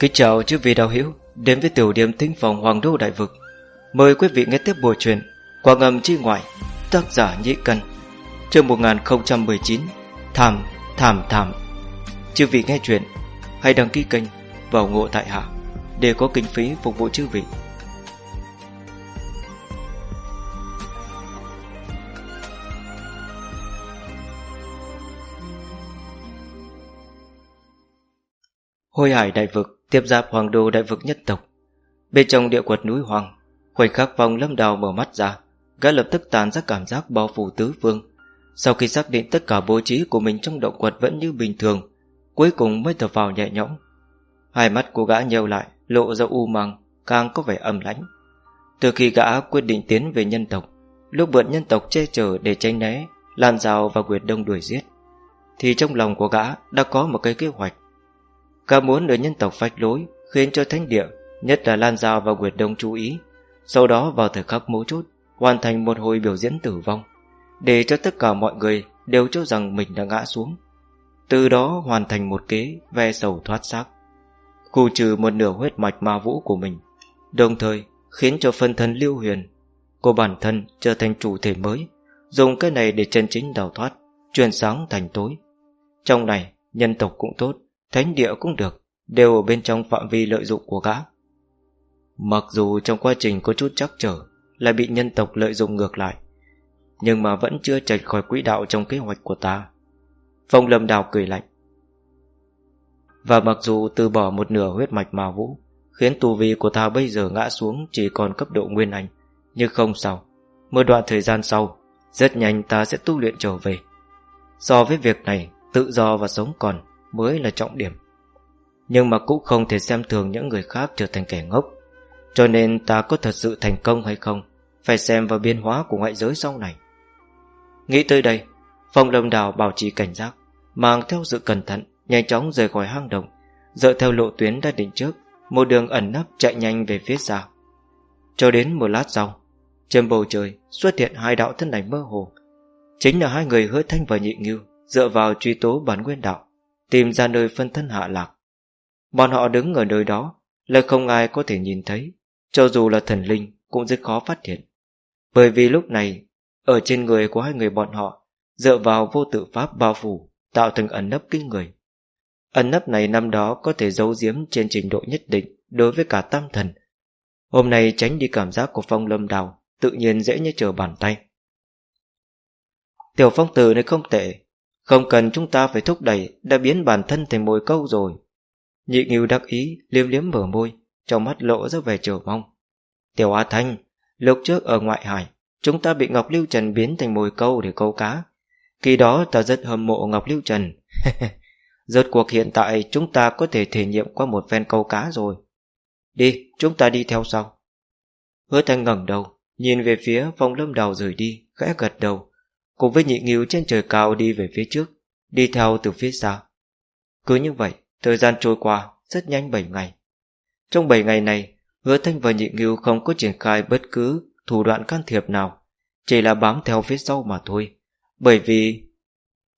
Kính chào chư vị đạo hữu Đến với tiểu điểm thính phòng Hoàng Đô Đại Vực. Mời quý vị nghe tiếp buổi truyền Qua ngầm chi ngoại Tác giả Nhĩ Cân Chương 1019 Thảm, thảm, thảm. Chư vị nghe chuyện Hãy đăng ký kênh Vào ngộ tại hạ Để có kinh phí phục vụ chư vị. Hôi hải đại vực Tiếp giáp hoàng đô đại vực nhất tộc. Bên trong địa quật núi hoàng Khoảnh khắc vòng lâm đào mở mắt ra Gã lập tức tàn ra cảm giác bao phủ tứ phương. Sau khi xác định tất cả bố trí của mình trong động quật vẫn như bình thường Cuối cùng mới thở vào nhẹ nhõm. Hai mắt của gã nheo lại Lộ ra u màng, Càng có vẻ âm lãnh. Từ khi gã quyết định tiến về nhân tộc Lúc vượt nhân tộc che chở để tránh né Lan rào và quyệt đông đuổi giết Thì trong lòng của gã đã có một cái kế hoạch. Cả muốn được nhân tộc phách lối, Khiến cho thánh địa, Nhất là Lan Giao và Nguyệt Đông chú ý. Sau đó vào thời khắc mấu chốt, Hoàn thành một hồi biểu diễn tử vong, Để cho tất cả mọi người Đều cho rằng mình đã ngã xuống. Từ đó hoàn thành một kế Ve sầu thoát xác, Khu trừ một nửa huyết mạch ma vũ của mình, Đồng thời khiến cho phân thân lưu huyền Của bản thân trở thành chủ thể mới, Dùng cái này để chân chính đào thoát, Truyền sáng thành tối. Trong này, nhân tộc cũng tốt. Thánh địa cũng được, Đều ở bên trong phạm vi lợi dụng của gã. Mặc dù trong quá trình có chút chắc trở Lại bị nhân tộc lợi dụng ngược lại, Nhưng mà vẫn chưa chạch khỏi quỹ đạo trong kế hoạch của ta. Phong lâm đào cười lạnh. Và mặc dù từ bỏ một nửa huyết mạch mà vũ, Khiến tu vi của ta bây giờ ngã xuống Chỉ còn cấp độ nguyên anh. Nhưng không sao, Một đoạn thời gian sau, Rất nhanh ta sẽ tu luyện trở về. So với việc này, Tự do và sống còn mới là trọng điểm. Nhưng mà cũng không thể xem thường những người khác trở thành kẻ ngốc. Cho nên ta có thật sự thành công hay không, Phải xem vào biến hóa của ngoại giới sau này. Nghĩ tới đây, Phong lâm đào bảo trì cảnh giác, Mang theo sự cẩn thận, Nhanh chóng rời khỏi hang động, Dựa theo lộ tuyến đã định trước, Một đường ẩn nấp chạy nhanh về phía xa. Cho đến một lát sau, Trên bầu trời xuất hiện hai đạo thân ảnh mơ hồ. Chính là hai người hứa thanh và nhị ngưu, Dựa vào truy tố bản nguyên đạo tìm ra nơi phân thân hạ lạc. Bọn họ đứng ở nơi đó, lại không ai có thể nhìn thấy, cho dù là thần linh cũng rất khó phát hiện. Bởi vì lúc này, ở trên người của hai người bọn họ, dựa vào vô tự pháp bao phủ, tạo thành ẩn nấp kinh người. Ẩn nấp này năm đó có thể giấu giếm trên trình độ nhất định đối với cả tam thần. Hôm nay tránh đi cảm giác của phong lâm đào, tự nhiên dễ như trở bàn tay. Tiểu phong tử này không tệ, không cần chúng ta phải thúc đẩy, Đã biến bản thân thành mồi câu rồi. Nhị nghiêu đắc ý, liếm liếm mở môi, Trong mắt lộ ra vẻ chờ mong. Tiểu Á Thanh, Lúc trước ở ngoại hải, Chúng ta bị Ngọc Lưu Trần biến thành mồi câu để câu cá. Khi đó ta rất hâm mộ Ngọc Lưu Trần. Rốt cuộc hiện tại Chúng ta có thể thể nghiệm qua một phen câu cá rồi. Đi, chúng ta đi theo sau. Hứa Thanh ngẩng đầu, Nhìn về phía phong lâm đào rời đi, Khẽ gật đầu cùng với nhị nghiêu trên trời cao đi về phía trước, đi theo từ phía sau. Cứ như vậy, thời gian trôi qua rất nhanh 7 ngày. Trong 7 ngày này, hứa thanh và nhị nghiêu không có triển khai bất cứ thủ đoạn can thiệp nào, chỉ là bám theo phía sau mà thôi. Bởi vì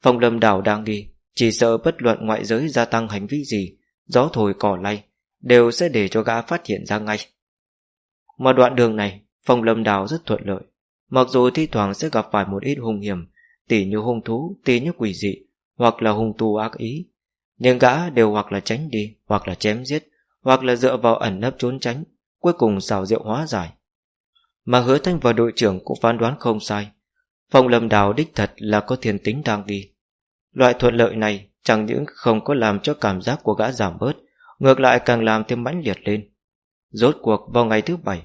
phong lâm đảo đang đi, chỉ sợ bất luận ngoại giới gia tăng hành vi gì, gió thổi cỏ lay, đều sẽ để cho gã phát hiện ra ngay. Mà đoạn đường này, phong lâm đảo rất thuận lợi. Mặc dù thi thoảng sẽ gặp phải một ít hung hiểm, tỉ như hung thú, tỉ như quỷ dị, hoặc là hung tu ác ý. Nhưng gã đều hoặc là tránh đi, hoặc là chém giết, hoặc là dựa vào ẩn nấp trốn tránh, cuối cùng xào rượu hóa giải. Mà hứa thanh và đội trưởng cũng phán đoán không sai. Phong lâm đào đích thật là có thiên tính đang đi. Loại thuận lợi này chẳng những không có làm cho cảm giác của gã giảm bớt, ngược lại càng làm thêm mãnh liệt lên. Rốt cuộc vào ngày thứ bảy,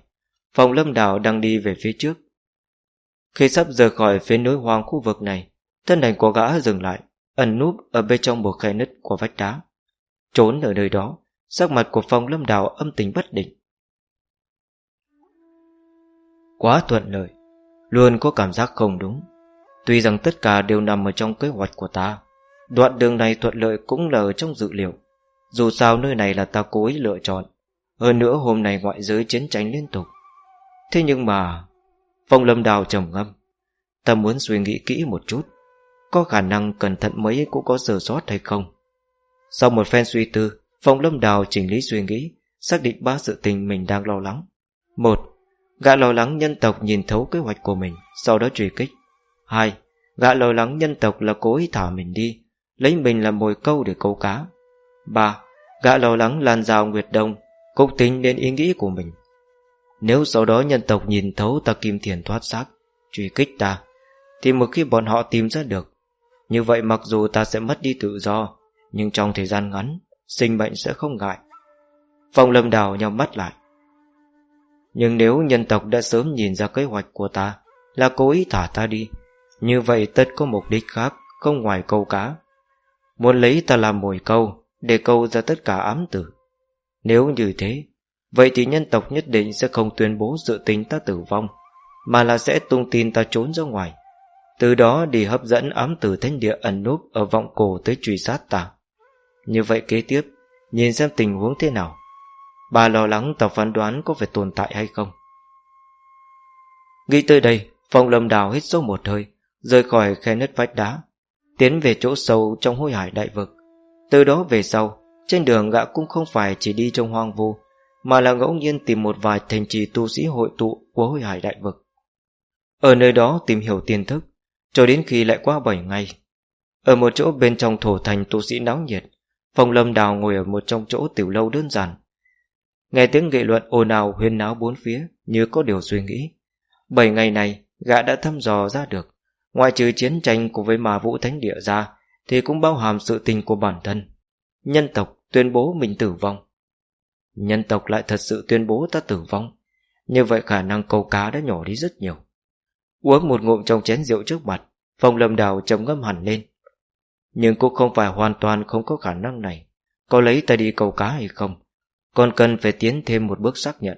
Phong lâm đào đang đi về phía trước, khi sắp rời khỏi phía núi hoang khu vực này, thân ảnh của gã dừng lại, ẩn núp ở bên trong một khe nứt của vách đá. Trốn ở nơi đó, sắc mặt của phong lâm đào âm tính bất định. Quá thuận lợi, luôn có cảm giác không đúng. Tuy rằng tất cả đều nằm ở trong kế hoạch của ta, đoạn đường này thuận lợi cũng là ở trong dự liệu. Dù sao nơi này là ta cố ý lựa chọn, hơn nữa hôm nay ngoại giới chiến tranh liên tục. Thế nhưng mà Phong lâm đào trầm ngâm. Ta muốn suy nghĩ kỹ một chút. Có khả năng cẩn thận mấy cũng có sơ sót hay không? Sau một phen suy tư, Phong lâm đào chỉnh lý suy nghĩ, Xác định ba sự tình mình đang lo lắng. Một, Gã lo lắng nhân tộc nhìn thấu kế hoạch của mình, Sau đó truy kích. Hai, Gã lo lắng nhân tộc là cố ý thả mình đi, Lấy mình làm mồi câu để câu cá. Ba, Gã lo lắng lan rào Nguyệt Đông, Cũng tính đến ý nghĩ của mình. Nếu sau đó nhân tộc nhìn thấu ta kim thiền thoát xác, Truy kích ta, Thì một khi bọn họ tìm ra được, Như vậy mặc dù ta sẽ mất đi tự do, Nhưng trong thời gian ngắn, Sinh mệnh sẽ không ngại. Phong lâm đào nhau mắt lại. Nhưng nếu nhân tộc đã sớm nhìn ra kế hoạch của ta, Là cố ý thả ta đi, Như vậy tất có mục đích khác, Không ngoài câu cá. Muốn lấy ta làm mồi câu, Để câu ra tất cả ám tử. Nếu như thế Vậy thì nhân tộc nhất định sẽ không tuyên bố dự tính ta tử vong, Mà là sẽ tung tin ta trốn ra ngoài. Từ đó đi hấp dẫn ám tử thánh địa ẩn núp Ở vọng cổ tới truy sát ta. Như vậy kế tiếp, Nhìn xem tình huống thế nào. Bà lo lắng tộc phán đoán có phải tồn tại hay không. Nghĩ tới đây, Phong lâm đào hít sâu một hơi, Rời khỏi khe nứt vách đá, Tiến về chỗ sâu trong hôi hải đại vực. Từ đó về sau, Trên đường gã cũng không phải chỉ đi trong hoang vu mà là ngẫu nhiên tìm một vài thành trì tu sĩ hội tụ Của hồi hải đại vực. Ở nơi đó tìm hiểu tiền thức, Cho đến khi lại qua 7 ngày. Ở một chỗ bên trong thổ thành tu sĩ náo nhiệt, Phong lâm đào ngồi ở một trong chỗ tiểu lâu đơn giản. Nghe tiếng nghị luận ồn ào huyên náo bốn phía, Như có điều suy nghĩ. Bảy ngày này, gã đã thăm dò ra được. Ngoại trừ chiến tranh của với mà vũ thánh địa ra, Thì cũng bao hàm sự tình của bản thân. Nhân tộc tuyên bố mình tử vong. Nhân tộc lại thật sự tuyên bố ta tử vong. Như vậy khả năng câu cá đã nhỏ đi rất nhiều. Uống một ngụm trong chén rượu trước mặt, Phong lâm đào trầm ngâm hẳn lên. Nhưng cũng không phải hoàn toàn không có khả năng này. Có lấy ta đi câu cá hay không? Còn cần phải tiến thêm một bước xác nhận.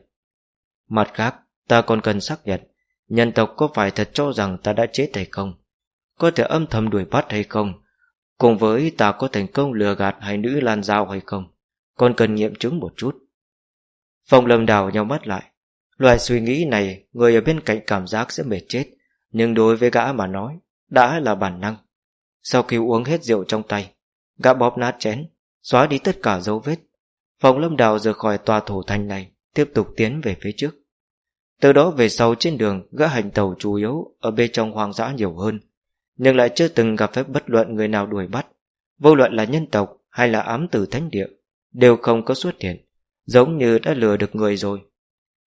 Mặt khác, Ta còn cần xác nhận, Nhân tộc có phải thật cho rằng ta đã chết hay không? Có thể âm thầm đuổi bắt hay không? Cùng với ta có thành công lừa gạt hay nữ lan giao hay không? Còn cần nghiệm chứng một chút. Phong lâm đào nhau mắt lại. Loại suy nghĩ này, Người ở bên cạnh cảm giác sẽ mệt chết. Nhưng đối với gã mà nói, Đã là bản năng. Sau khi uống hết rượu trong tay, Gã bóp nát chén, Xóa đi tất cả dấu vết. Phong lâm đào rời khỏi tòa thổ thành này, Tiếp tục tiến về phía trước. Từ đó về sau trên đường, Gã hành tàu chủ yếu Ở bên trong hoang dã nhiều hơn. Nhưng lại chưa từng gặp phép bất luận người nào đuổi bắt. Vô luận là nhân tộc Hay là ám tử thánh địa, Đều không có xuất hiện. Giống như đã lừa được người rồi.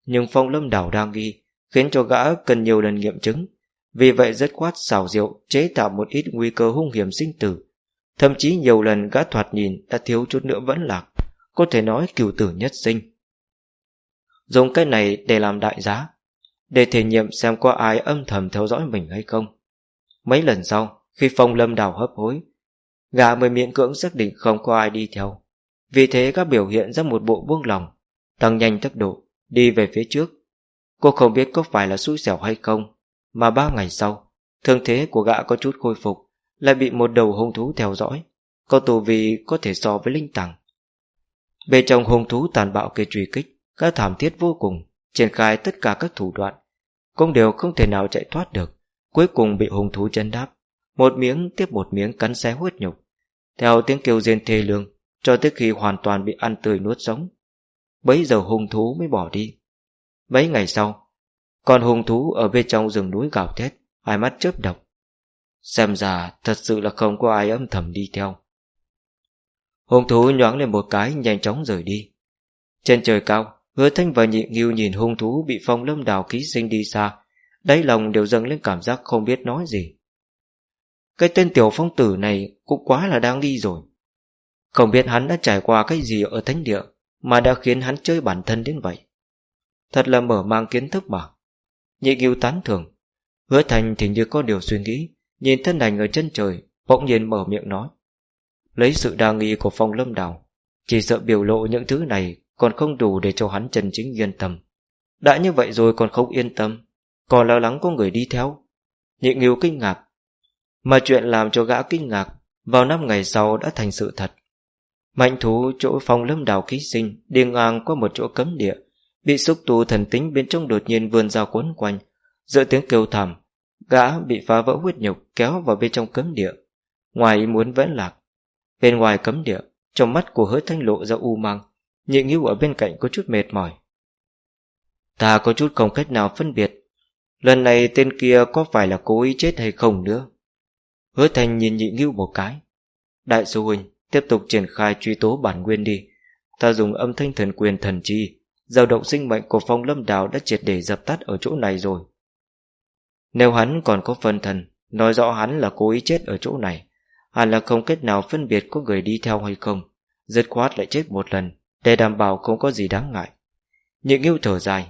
Nhưng phong lâm đảo đang nghi, Khiến cho gã cần nhiều lần nghiệm chứng. Vì vậy rất khoát xảo diệu Chế tạo một ít nguy cơ hung hiểm sinh tử. Thậm chí nhiều lần gã thoạt nhìn Đã thiếu chút nữa vẫn lạc, Có thể nói cửu tử nhất sinh. Dùng cái này để làm đại giá, Để thể nghiệm xem có ai âm thầm theo dõi mình hay không. Mấy lần sau, Khi phong lâm đảo hấp hối, Gã mới miễn cưỡng xác định không có ai đi theo. Vì thế các biểu hiện ra một bộ buông lòng Tăng nhanh tốc độ, Đi về phía trước. Cô không biết có phải là xui xẻo hay không, Mà ba ngày sau, Thương thế của gã có chút khôi phục, Lại bị một đầu hung thú theo dõi, Có tù vì có thể so với linh tàng. Bên trong hung thú tàn bạo kia truy kích, Gã thảm thiết vô cùng, Triển khai tất cả các thủ đoạn, Cũng đều không thể nào chạy thoát được, Cuối cùng bị hung thú chân đáp, Một miếng tiếp một miếng cắn xé huyết nhục. Theo tiếng kêu rên thê lương cho tới khi hoàn toàn bị ăn tươi nuốt sống. Bấy giờ hung thú mới bỏ đi. Mấy ngày sau, con hung thú ở bên trong rừng núi gào thét, Hai mắt chớp độc Xem ra thật sự là không có ai âm thầm đi theo. Hung thú nhoáng lên một cái, nhanh chóng rời đi. Trên trời cao, Hứa thanh và nhị nghiêu nhìn hung thú bị phong lâm đào ký sinh đi xa. Đáy lòng đều dâng lên cảm giác không biết nói gì. Cái tên tiểu phong tử này cũng quá là đang đi rồi. Không biết hắn đã trải qua cái gì ở thánh địa Mà đã khiến hắn chơi bản thân đến vậy Thật là mở mang kiến thức mà Nhị nghiêu tán thưởng Hứa thành thì như có điều suy nghĩ Nhìn thân ảnh ở chân trời Bỗng nhiên mở miệng nói Lấy sự đa nghi của phong lâm đào Chỉ sợ biểu lộ những thứ này còn không đủ để cho hắn chân chính yên tâm. Đã như vậy rồi còn không yên tâm, còn lo lắng có người đi theo. Nhị nghiêu kinh ngạc. Mà chuyện làm cho gã kinh ngạc vào năm ngày sau đã thành sự thật. Mạnh thú chỗ phong lâm đào ký sinh đi ngang qua một chỗ cấm địa, bị xúc tu thần tính bên trong đột nhiên vươn ra quấn quanh, giữa tiếng kêu thảm, gã bị phá vỡ huyết nhục kéo vào bên trong cấm địa. Ngoài ý muốn vẫn lạc. Bên ngoài cấm địa, Trong mắt của hứa thanh lộ ra u mang. Nhị nghiêu ở bên cạnh có chút mệt mỏi. Ta có chút không cách nào phân biệt. Lần này tên kia có phải là cố ý chết hay không nữa? Hứa thanh nhìn nhị nghiêu một cái. Đại sư huynh Tiếp tục triển khai truy tố bản nguyên đi. Ta dùng âm thanh thần quyền thần chi, dao động sinh mệnh của phong lâm đào đã triệt để dập tắt ở chỗ này rồi. Nếu hắn còn có phân thần, Nói rõ hắn là cố ý chết ở chỗ này, Hẳn là không cách nào phân biệt có người đi theo hay không, Dứt khoát lại chết một lần, Để đảm bảo không có gì đáng ngại. Những yêu thở dài.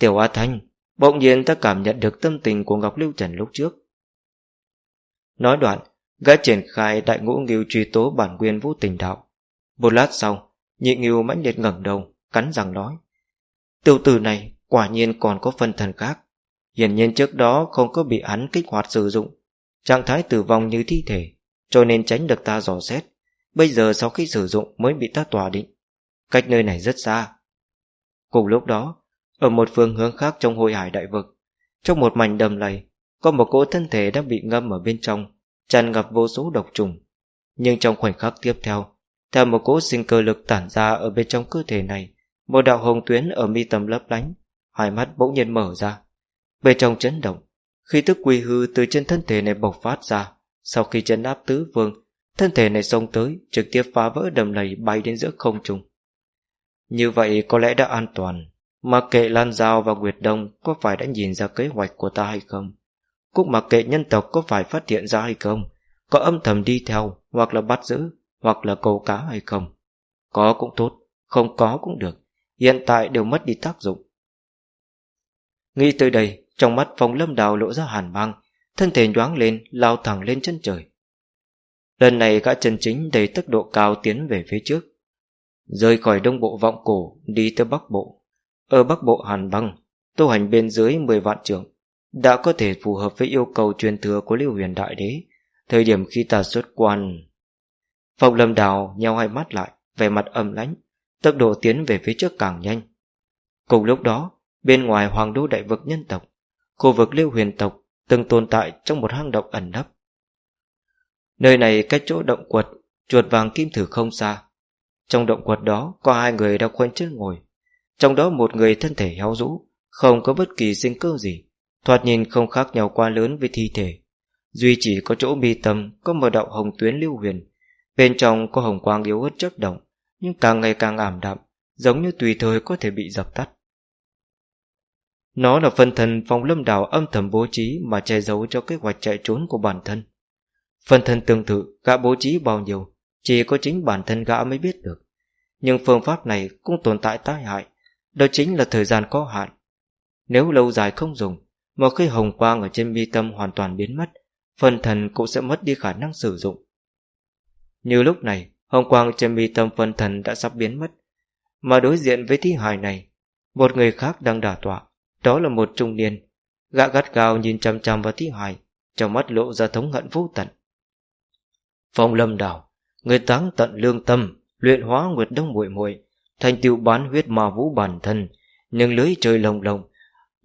Tiểu Á Thanh, Bỗng nhiên ta cảm nhận được tâm tình của Ngọc Lưu Trần lúc trước. Nói đoạn Gã triển khai đại ngũ nghiêu truy tố bản quyền vũ tình đạo. Một lát sau, Nhị nghiêu mãnh liệt ngẩng đầu, Cắn răng nói. Tiêu tử này quả nhiên còn có phân thần khác. Hiển nhiên trước đó không có bị hắn kích hoạt sử dụng. Trạng thái tử vong như thi thể, Cho nên tránh được ta dò xét. Bây giờ sau khi sử dụng mới bị ta tòa định. Cách nơi này rất xa. Cùng lúc đó, Ở một phương hướng khác trong hồi hải đại vực, Trong một mảnh đầm lầy, Có một cỗ thân thể đang bị ngâm ở bên trong tràn ngập vô số độc trùng. Nhưng trong khoảnh khắc tiếp theo Theo một cỗ sinh cơ lực tản ra ở bên trong cơ thể này, Một đạo hồng tuyến ở mi tâm lấp lánh, Hai mắt bỗng nhiên mở ra. Bên trong chấn động Khi tức quy hư từ trên thân thể này bộc phát ra. Sau khi chấn áp tứ vương, Thân thể này xông tới, Trực tiếp phá vỡ đầm lầy bay đến giữa không trung. Như vậy có lẽ đã an toàn Mặc kệ Lan Giao và Nguyệt Đông Có phải đã nhìn ra kế hoạch của ta hay không? Cũng mặc kệ nhân tộc có phải phát hiện ra hay không, Có âm thầm đi theo Hoặc là bắt giữ Hoặc là câu cá hay không. Có cũng tốt, Không có cũng được, Hiện tại đều mất đi tác dụng. Nghĩ tới đây, Trong mắt phong lâm đào lộ ra hàn mang, Thân thể nhoáng lên, lao thẳng lên chân trời. Lần này gã chân chính đầy tốc độ cao tiến về phía trước, Rời khỏi đông bộ vọng cổ, Đi tới bắc bộ. Ở bắc bộ hàn băng, Tu hành bên dưới 10 vạn trường đã có thể phù hợp với yêu cầu truyền thừa của Lưu Huyền Đại Đế, thời điểm khi ta xuất quan. Phong Lâm Đào nhau hai mắt lại, vẻ mặt âm lãnh, tốc độ tiến về phía trước càng nhanh. Cùng lúc đó, bên ngoài hoàng đô đại vực nhân tộc, khu vực Lưu Huyền tộc từng tồn tại trong một hang động ẩn nấp. Nơi này cách chỗ động quật, chuột vàng kim thử không xa. Trong động quật đó có hai người đang khoanh chân ngồi. Trong đó một người thân thể héo rũ, không có bất kỳ sinh cơ gì. Thoạt nhìn không khác nhau quá lớn với thi thể. Duy chỉ có chỗ mi tâm, Có một đạo hồng tuyến lưu huyền. Bên trong có hồng quang yếu ớt chất động, Nhưng càng ngày càng ảm đạm, Giống như tùy thời có thể bị dập tắt. Nó là phân thần phòng lâm đảo âm thầm bố trí Mà che giấu cho kế hoạch chạy trốn của bản thân. Phân thân tương tự, Gã bố trí bao nhiêu, Chỉ có chính bản thân gã mới biết được. Nhưng phương pháp này cũng tồn tại tai hại, Đó chính là thời gian có hạn. Nếu lâu dài không dùng một khi hồng quang ở trên mi tâm hoàn toàn biến mất, Phần thần cũng sẽ mất đi khả năng sử dụng. Như lúc này, Hồng quang trên mi tâm phân thần đã sắp biến mất. Mà đối diện với thi hài này, Một người khác đang đả tọa, Đó là một trung niên, Gã gắt gao nhìn chăm chăm vào thi hài, Trong mắt lộ ra thống hận vô tận. Phong lâm đảo, Người táng tận lương tâm, Luyện hóa nguyệt đông muội muội, Thành tựu bán huyết ma vũ bản thân, Nhưng lưới trời lồng lồng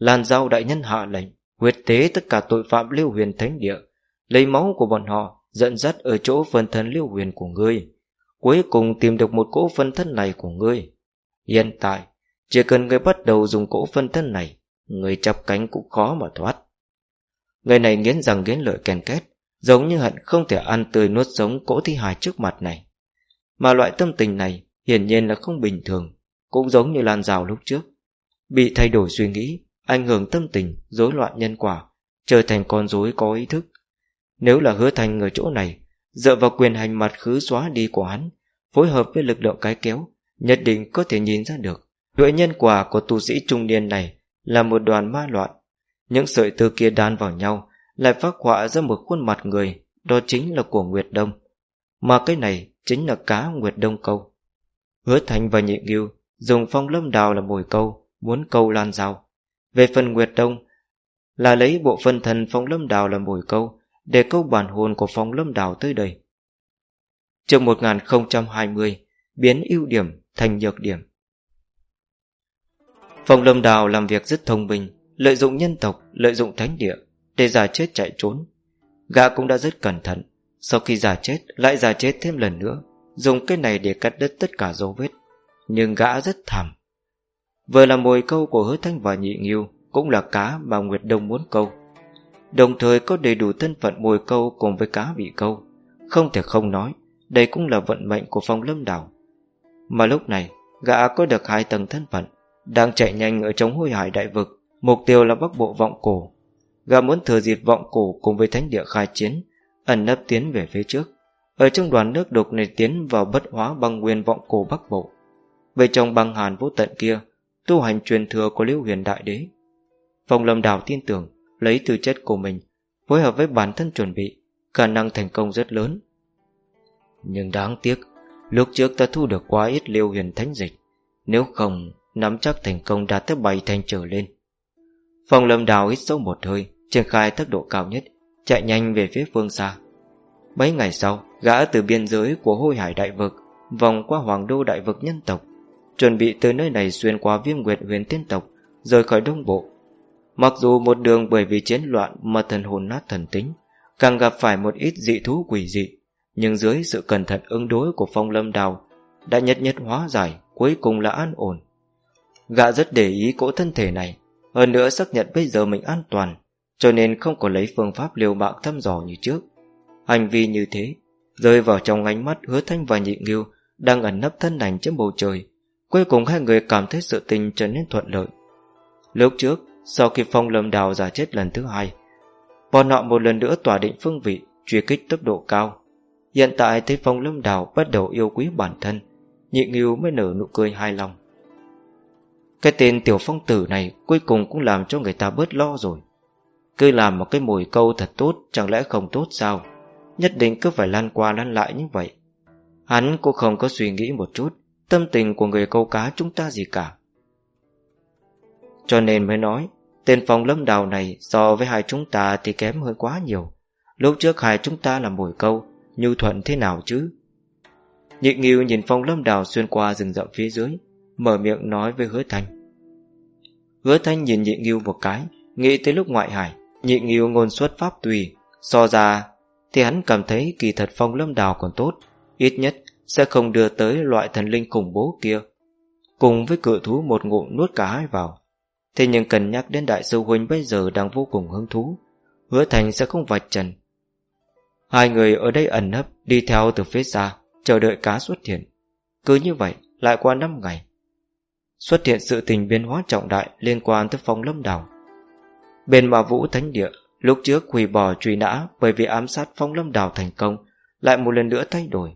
Làn giao đại nhân hạ lệnh huyệt tế tất cả tội phạm lưu huyền thánh địa, Lấy máu của bọn họ, Dẫn dắt ở chỗ phân thân lưu huyền của ngươi. Cuối cùng tìm được một cỗ phân thân này của ngươi. Hiện tại, Chỉ cần ngươi bắt đầu dùng cỗ phân thân này, Người chập cánh cũng khó mà thoát. Người này nghiến rằng nghiến lợi kèn két, Giống như hận không thể ăn tươi nuốt sống cỗ thi hài trước mặt này. Mà loại tâm tình này Hiển nhiên là không bình thường, Cũng giống như làn rào lúc trước. Bị thay đổi suy nghĩ ảnh hưởng tâm tình, rối loạn nhân quả, trở thành con rối có ý thức. Nếu là hứa thành ở chỗ này, dựa vào quyền hành mặt khứ xóa đi của hắn, phối hợp với lực lượng cái kéo, nhất định có thể nhìn ra được. Huệ nhân quả của tu sĩ trung niên này là một đoàn ma loạn. Những sợi tơ kia đan vào nhau lại phát họa ra một khuôn mặt người, đó chính là của Nguyệt Đông. Mà cái này chính là cá Nguyệt Đông câu. Hứa Thành và Nhị Nghiêu dùng phong lâm đào là mồi câu, muốn câu lan rào. Về phần Nguyệt Đông Là lấy bộ phân thần phong lâm đào làm mồi câu Để câu bản hồn của phong lâm đào tới đây. Trường 1020 Biến ưu điểm thành nhược điểm. Phong lâm đào làm việc rất thông minh Lợi dụng nhân tộc, lợi dụng thánh địa Để giả chết chạy trốn. Gã cũng đã rất cẩn thận Sau khi giả chết lại giả chết thêm lần nữa Dùng cái này để cắt đứt tất cả dấu vết. Nhưng gã rất thảm Vừa là mồi câu của hứa thanh và nhị nghiêu, Cũng là cá mà Nguyệt Đông muốn câu. Đồng thời có đầy đủ thân phận mồi câu Cùng với cá bị câu. Không thể không nói, Đây cũng là vận mệnh của phong lâm đảo. Mà lúc này, Gã có được hai tầng thân phận, Đang chạy nhanh ở trong hôi hải đại vực, Mục tiêu là bắc bộ vọng cổ. Gã muốn thừa dịp vọng cổ cùng với thánh địa khai chiến, Ẩn nấp tiến về phía trước. Ở trong đoàn nước đục này tiến vào bất hóa băng nguyên vọng cổ bắc bộ. Về trong băng hàn vô tận kia Tu hành truyền thừa của lưu huyền đại đế. Phong lâm đào tin tưởng, Lấy tư chất của mình, Phối hợp với bản thân chuẩn bị, Khả năng thành công rất lớn. Nhưng đáng tiếc, Lúc trước ta thu được quá ít liêu huyền thánh dịch, Nếu không, Nắm chắc thành công đạt tới bảy thành trở lên. Phong lâm đào hít sâu một hơi, Triển khai tốc độ cao nhất, Chạy nhanh về phía phương xa. Mấy ngày sau, Gã từ biên giới của hôi hải đại vực Vòng qua hoàng đô đại vực nhân tộc Chuẩn bị từ nơi này xuyên qua viêm nguyệt huyền tiên tộc, Rời khỏi đông bộ. Mặc dù một đường bởi vì chiến loạn Mà thần hồn nát thần tính, Càng gặp phải một ít dị thú quỷ dị, Nhưng dưới sự cẩn thận ứng đối của phong lâm đào Đã nhất nhất hóa giải, Cuối cùng là an ổn. Gã rất để ý cỗ thân thể này, hơn nữa xác nhận bây giờ mình an toàn, Cho nên không có lấy phương pháp liều mạng thăm dò như trước. Hành vi như thế, Rơi vào trong ánh mắt hứa thanh và nhị nghiêu Đang ẩn nấp thân đành trên bầu trời Cuối cùng hai người cảm thấy sự tình trở nên thuận lợi Lúc trước, Sau khi phong lâm đào giả chết lần thứ hai, Bọn họ một lần nữa tỏa định phương vị, Truy kích tốc độ cao Hiện tại thấy phong lâm đào bắt đầu yêu quý bản thân, Nhị nghiêu mới nở nụ cười hài lòng cái tên tiểu phong tử này cuối cùng cũng làm cho người ta bớt lo rồi. Cứ làm một cái mồi câu thật tốt chẳng lẽ không tốt sao? Nhất định cứ phải lan qua lan lại như vậy. Hắn cũng không có suy nghĩ một chút tâm tình của người câu cá chúng ta gì cả. Cho nên mới nói, tên phong lâm đào này so với hai chúng ta thì kém hơn quá nhiều. Lúc trước hai chúng ta là mồi câu, nhu thuận thế nào chứ? Nhị nghiêu nhìn phong lâm đào xuyên qua rừng rậm phía dưới, mở miệng nói với hứa thanh hứa thanh nhìn nhị nghiêu một cái nghĩ tới lúc ngoại hải nhị nghiêu ngôn xuất pháp tùy so ra thì hắn cảm thấy kỳ thật phong lâm đào còn tốt ít nhất sẽ không đưa tới loại thần linh khủng bố kia cùng với cự thú một ngụm nuốt cả hai vào thế nhưng cần nhắc đến đại sư huynh bây giờ đang vô cùng hứng thú hứa thành sẽ không vạch trần hai người ở đây ẩn nấp đi theo từ phía xa chờ đợi cá xuất hiện cứ như vậy lại qua năm ngày xuất hiện sự tình biến hóa trọng đại liên quan tới phong lâm đảo. Bên mà vũ thánh địa, lúc trước hủy bỏ truy nã bởi vì ám sát phong lâm đảo thành công, lại một lần nữa thay đổi.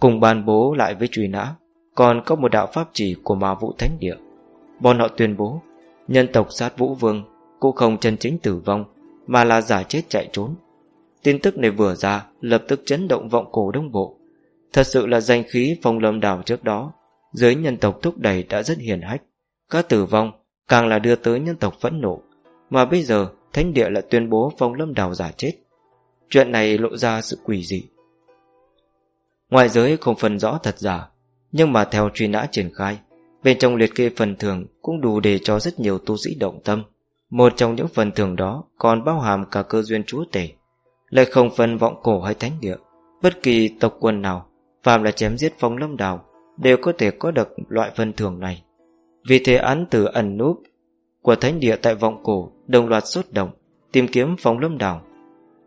Cùng ban bố lại với truy nã, còn có một đạo pháp chỉ của mà vũ thánh địa. Bọn họ tuyên bố, nhân tộc sát vũ vương cũng không chân chính tử vong, mà là giả chết chạy trốn. Tin tức này vừa ra, lập tức chấn động vọng cổ đông bộ. Thật sự là danh khí phong lâm đảo trước đó dưới nhân tộc thúc đẩy đã rất hiền hách các tử vong càng là đưa tới nhân tộc phẫn nộ mà bây giờ thánh địa lại tuyên bố phong lâm đào giả chết chuyện này lộ ra sự quỷ dị ngoại giới không phân rõ thật giả nhưng mà theo truy nã triển khai bên trong liệt kê phần thưởng cũng đủ để cho rất nhiều tu sĩ động tâm. Một trong những phần thưởng đó còn bao hàm cả cơ duyên chúa tể lại không phân vọng cổ hay thánh địa. Bất kỳ tộc quân nào phàm là chém giết phong lâm đào đều có thể có được loại phần thưởng này. Vì thế án từ ẩn núp của thánh địa tại vọng cổ đồng loạt xuất động, tìm kiếm phong lâm đào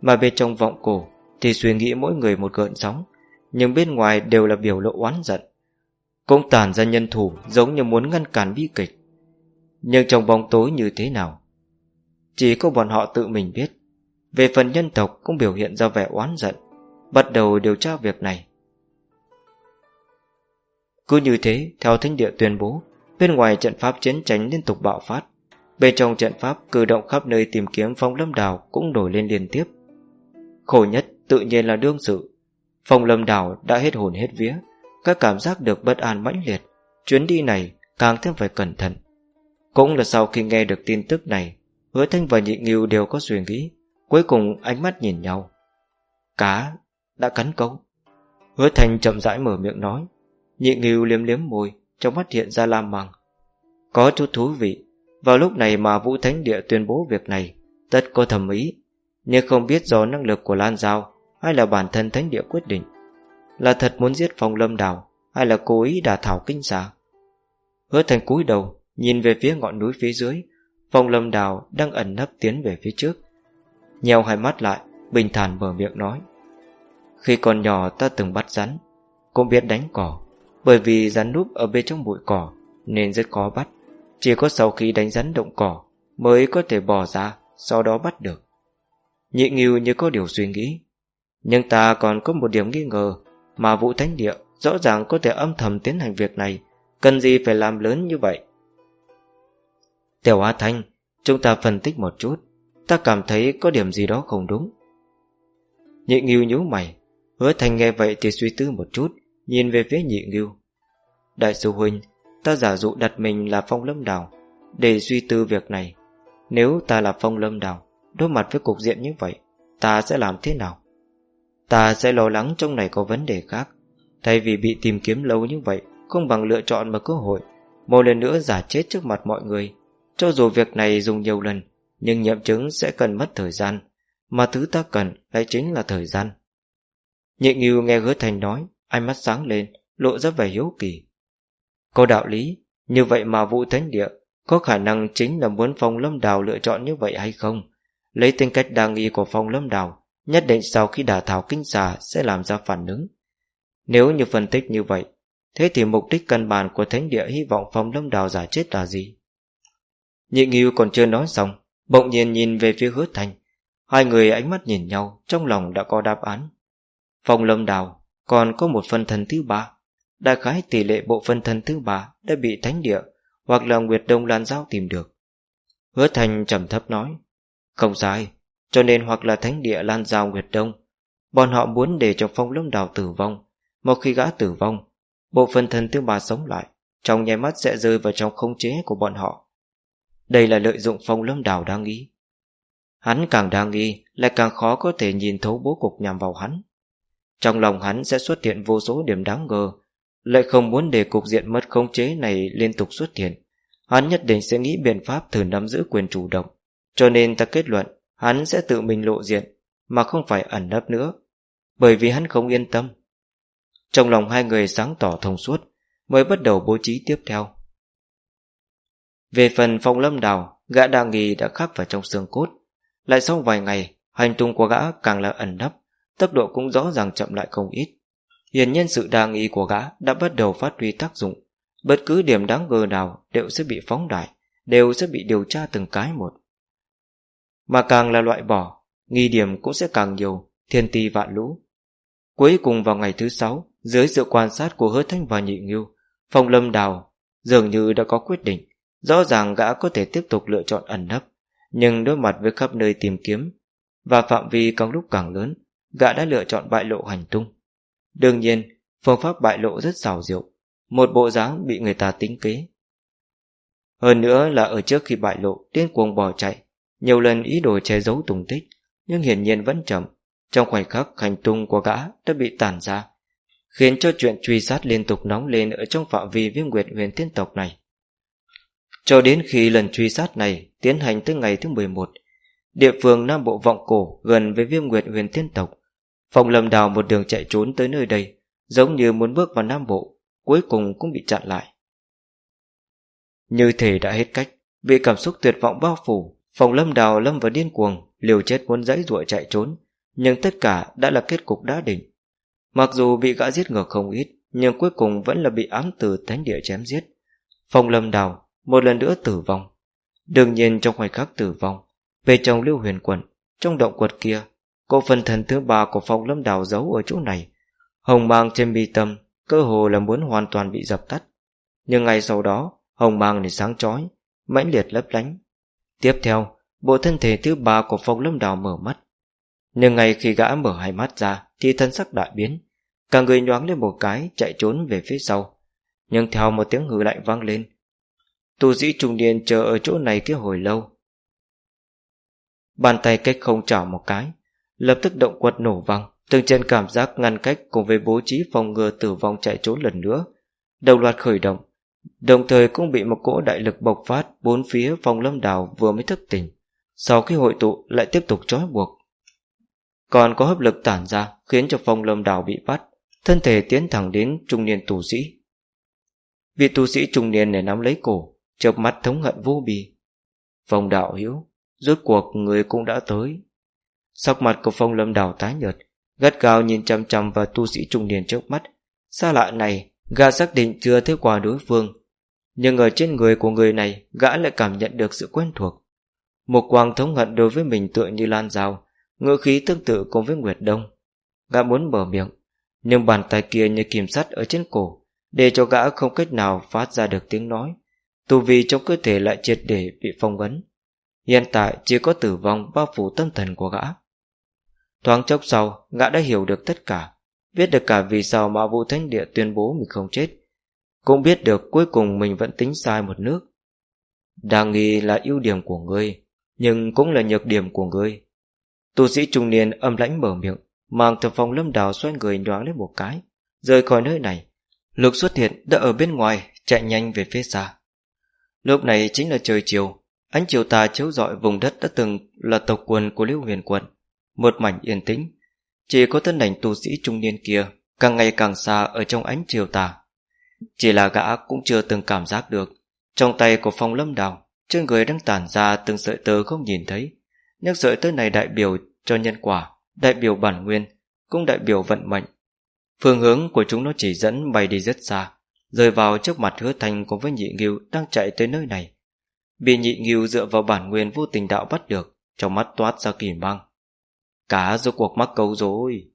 Mà bên trong vọng cổ thì suy nghĩ mỗi người một gợn sóng, nhưng bên ngoài đều là biểu lộ oán giận. Cũng tàn ra nhân thủ giống như muốn ngăn cản bi kịch. Nhưng trong bóng tối như thế nào? Chỉ có bọn họ tự mình biết. Về phần nhân tộc cũng biểu hiện ra vẻ oán giận, bắt đầu điều tra việc này. Cứ như thế, theo thánh địa tuyên bố, bên ngoài trận pháp chiến tranh liên tục bạo phát. Bên trong trận pháp cử động khắp nơi tìm kiếm phong lâm đào cũng đổi lên liên tiếp. Khổ nhất tự nhiên là đương sự. Phong lâm đảo đã hết hồn hết vía, các cảm giác được bất an mãnh liệt. Chuyến đi này càng thêm phải cẩn thận. Cũng là sau khi nghe được tin tức này, hứa thanh và nhị nghiêu đều có suy nghĩ, cuối cùng ánh mắt nhìn nhau. Cá đã cắn câu. Hứa thanh chậm rãi mở miệng nói, Nhị nghiêu liếm liếm môi Trong mắt hiện ra lam màng Có chút thú vị Vào lúc này mà Vũ Thánh Địa tuyên bố việc này Tất có thầm ý Nhưng không biết do năng lực của Lan Giao hay là bản thân Thánh Địa quyết định? Là thật muốn giết phong lâm đào, Hay là cố ý đả thảo kinh xà Hứa thành cúi đầu, Nhìn về phía ngọn núi phía dưới. Phong lâm đào đang ẩn nấp tiến về phía trước. Nheo hai mắt lại, Bình thản mở miệng nói. Khi còn nhỏ ta từng bắt rắn, Cũng biết đánh cỏ. Bởi vì rắn núp ở bên trong bụi cỏ, Nên rất khó bắt. Chỉ có sau khi đánh rắn động cỏ, Mới có thể bỏ ra, Sau đó bắt được. Nhị nghiêu như có điều suy nghĩ nhưng ta còn có một điểm nghi ngờ, Mà vụ thánh địa rõ ràng có thể âm thầm tiến hành việc này. Cần gì phải làm lớn như vậy? Tiểu Á Thanh, Chúng ta phân tích một chút. Ta cảm thấy có điểm gì đó không đúng. Nhị nghiêu nhíu mày. Hứa thành nghe vậy thì suy tư một chút, Nhìn về phía nhị nghiêu. Đại sư huynh, Ta giả dụ đặt mình là phong lâm đào, Để suy tư việc này. Nếu ta là phong lâm đào, Đối mặt với cục diện như vậy, Ta sẽ làm thế nào? Ta sẽ lo lắng trong này có vấn đề khác. Thay vì bị tìm kiếm lâu như vậy, Không bằng lựa chọn một cơ hội. Một lần nữa giả chết trước mặt mọi người. Cho dù việc này dùng nhiều lần, Nhưng nhậm chứng sẽ cần mất thời gian. Mà thứ ta cần lại chính là thời gian. Nhị nghiêu nghe hứa thành nói, Ánh mắt sáng lên, Lộ ra vẻ hiếu kỳ. Có đạo lý, Như vậy mà vụ thánh địa Có khả năng chính là muốn phong lâm đào lựa chọn như vậy hay không? Lấy tính cách đa nghi của phong lâm đào Nhất định sau khi đả thảo kinh xà Sẽ làm ra phản ứng. Nếu như phân tích như vậy, Thế thì mục đích căn bản của thánh địa Hy vọng phong lâm đào giả chết là gì? Nhị nghiêu còn chưa nói xong, Bỗng nhiên nhìn về phía hứa thành. Hai người ánh mắt nhìn nhau, Trong lòng đã có đáp án. Phong lâm đào, còn có một phân thân thứ ba. Đại khái tỷ lệ bộ phân thân thứ ba Đã bị thánh địa Hoặc là Nguyệt Đông Lan Giao tìm được. Hứa thành trầm thấp nói, Không sai cho nên hoặc là thánh địa Lan Giao Nguyệt Đông, Bọn họ muốn để cho phong lâm đào tử vong. Một khi gã tử vong, Bộ phần thần thứ bà sống lại, Trong nháy mắt sẽ rơi vào trong không chế của bọn họ. Đây là lợi dụng phong lâm đào đang nghĩ Hắn càng đang nghi, Lại càng khó có thể nhìn thấu bố cục nhằm vào hắn. Trong lòng hắn sẽ xuất hiện vô số điểm đáng ngờ, Lại không muốn để cục diện mất khống chế này liên tục xuất hiện. Hắn nhất định sẽ nghĩ biện pháp thử nắm giữ quyền chủ động. Cho nên ta kết luận Hắn sẽ tự mình lộ diện, Mà không phải ẩn nấp nữa, Bởi vì hắn không yên tâm. Trong lòng hai người sáng tỏ thông suốt, Mới bắt đầu bố trí tiếp theo. Về phần phong lâm đào, Gã đa nghi đã khắc vào trong xương cốt. Lại sau vài ngày, Hành tung của gã càng là ẩn nấp, Tốc độ cũng rõ ràng chậm lại không ít. Hiển nhân sự đa nghi của gã đã bắt đầu phát huy tác dụng. Bất cứ điểm đáng ngờ nào đều sẽ bị phóng đại, Đều sẽ bị điều tra từng cái một. Mà càng là loại bỏ, Nghi điểm cũng sẽ càng nhiều, Thiên ti vạn lũ. Cuối cùng vào ngày thứ sáu, Dưới sự quan sát của hứa thanh và nhị nghiêu, Phong lâm đào Dường như đã có quyết định, Rõ ràng gã có thể tiếp tục lựa chọn ẩn nấp, Nhưng đối mặt với khắp nơi tìm kiếm Và phạm vi càng lúc càng lớn, Gã đã lựa chọn bại lộ hành tung. Đương nhiên, Phương pháp bại lộ rất xảo diệu, Một bộ dáng bị người ta tính kế. Hơn nữa là ở trước khi bại lộ, Điên cuồng bỏ chạy nhiều lần ý đồ che giấu tùng tích, Nhưng hiển nhiên vẫn chậm. Trong khoảnh khắc hành tung của gã đã bị tản ra, Khiến cho chuyện truy sát liên tục nóng lên Ở trong phạm vi viêm nguyệt huyền tiên tộc này. Cho đến khi lần truy sát này Tiến hành tới ngày thứ 11 Địa phương Nam Bộ Vọng Cổ Gần với viêm nguyệt huyền tiên tộc Phòng lầm đào một đường chạy trốn tới nơi đây, Giống như muốn bước vào Nam Bộ, Cuối cùng cũng bị chặn lại. Như thể đã hết cách, bị cảm xúc tuyệt vọng bao phủ Phòng lâm đào lâm vào điên cuồng Liều chết muốn dãy ruội chạy trốn Nhưng tất cả đã là kết cục đã định. Mặc dù bị gã giết ngược không ít Nhưng cuối cùng vẫn là bị ám từ thánh địa chém giết. Phòng lâm đào Một lần nữa tử vong. Đương nhiên trong khoảnh khắc tử vong Về trong lưu huyền quận, Trong động quật kia Cô phần thần thứ ba của phong lâm đào giấu ở chỗ này. Hồng mang trên bi tâm Cơ hồ là muốn hoàn toàn bị dập tắt. Nhưng ngày sau đó Hồng mang thì sáng chói mãnh liệt lấp lánh. Tiếp theo, Bộ thân thể thứ ba của phong lâm đào mở mắt. Nhưng ngay khi gã mở hai mắt ra, Thì thân sắc đại biến. Cả người nhoáng lên một cái, chạy trốn về phía sau. Nhưng theo một tiếng hừ lạnh vang lên, Tu sĩ trung niên chờ ở chỗ này kia hồi lâu. Bàn tay cách không chảo một cái, lập tức động quật nổ vang. Từng chân cảm giác ngăn cách cùng với bố trí phòng ngừa tử vong chạy trốn lần nữa. Đồng loạt khởi động đồng thời cũng bị một cỗ đại lực bộc phát bốn phía phòng lâm đào vừa mới thức tỉnh sau khi hội tụ lại tiếp tục trói buộc còn có hấp lực tản ra khiến cho phong lâm đào bị bắt thân thể tiến thẳng đến trung niên tù sĩ. Vị tu sĩ trung niên này nắm lấy cổ, chợp mắt thống hận vô bì. Phong đạo hiếu, rốt cuộc người cũng đã tới. Sắc mặt của phong lâm đào tái nhợt, gắt gao nhìn chăm chăm vào tu sĩ trung niên trước mắt. Xa lạ này, gã xác định chưa thấy qua đối phương. Nhưng ở trên người của người này, gã lại cảm nhận được sự quen thuộc. Một quang thống hận đối với mình tựa như lan rào, ngữ khí tương tự cùng với Nguyệt Đông. Gã muốn mở miệng, nhưng bàn tay kia như kìm sắt ở trên cổ, để cho gã không cách nào phát ra được tiếng nói. Tu vi trong cơ thể lại triệt để bị phong ấn. Hiện tại chỉ có tử vong bao phủ tâm thần của gã. Thoáng chốc sau, gã đã hiểu được tất cả, biết được cả vì sao mà Vũ Thánh Địa tuyên bố mình không chết. Cũng biết được cuối cùng mình vẫn tính sai một nước. Đang nghi là ưu điểm của ngươi, nhưng cũng là nhược điểm của ngươi. Tu sĩ trung niên âm lãnh mở miệng, mang thập phong lâm đào xoay người nhoáng lên một cái, rời khỏi nơi này. Lục xuất hiện đã ở bên ngoài, chạy nhanh về phía xa. Lúc này chính là trời chiều, ánh chiều tà chiếu rọi vùng đất đã từng là tộc quần của Lưu Huyền quận, một mảnh yên tĩnh. Chỉ có thân ảnh tu sĩ trung niên kia càng ngày càng xa ở trong ánh chiều tà. Chỉ là gã cũng chưa từng cảm giác được, trong tay của phong lâm đào, trên người đang tản ra từng sợi tơ không nhìn thấy. Nhưng sợi tơ này đại biểu cho nhân quả, đại biểu bản nguyên, cũng đại biểu vận mệnh. Phương hướng của chúng nó chỉ dẫn bay đi rất xa, rơi vào trước mặt hứa thành cùng với nhị nghiêu đang chạy tới nơi này. Bị nhị nghiêu dựa vào bản nguyên vô tình đạo bắt được, trong mắt toát ra kỳ mang. Cá rốt cuộc mắc câu rồi.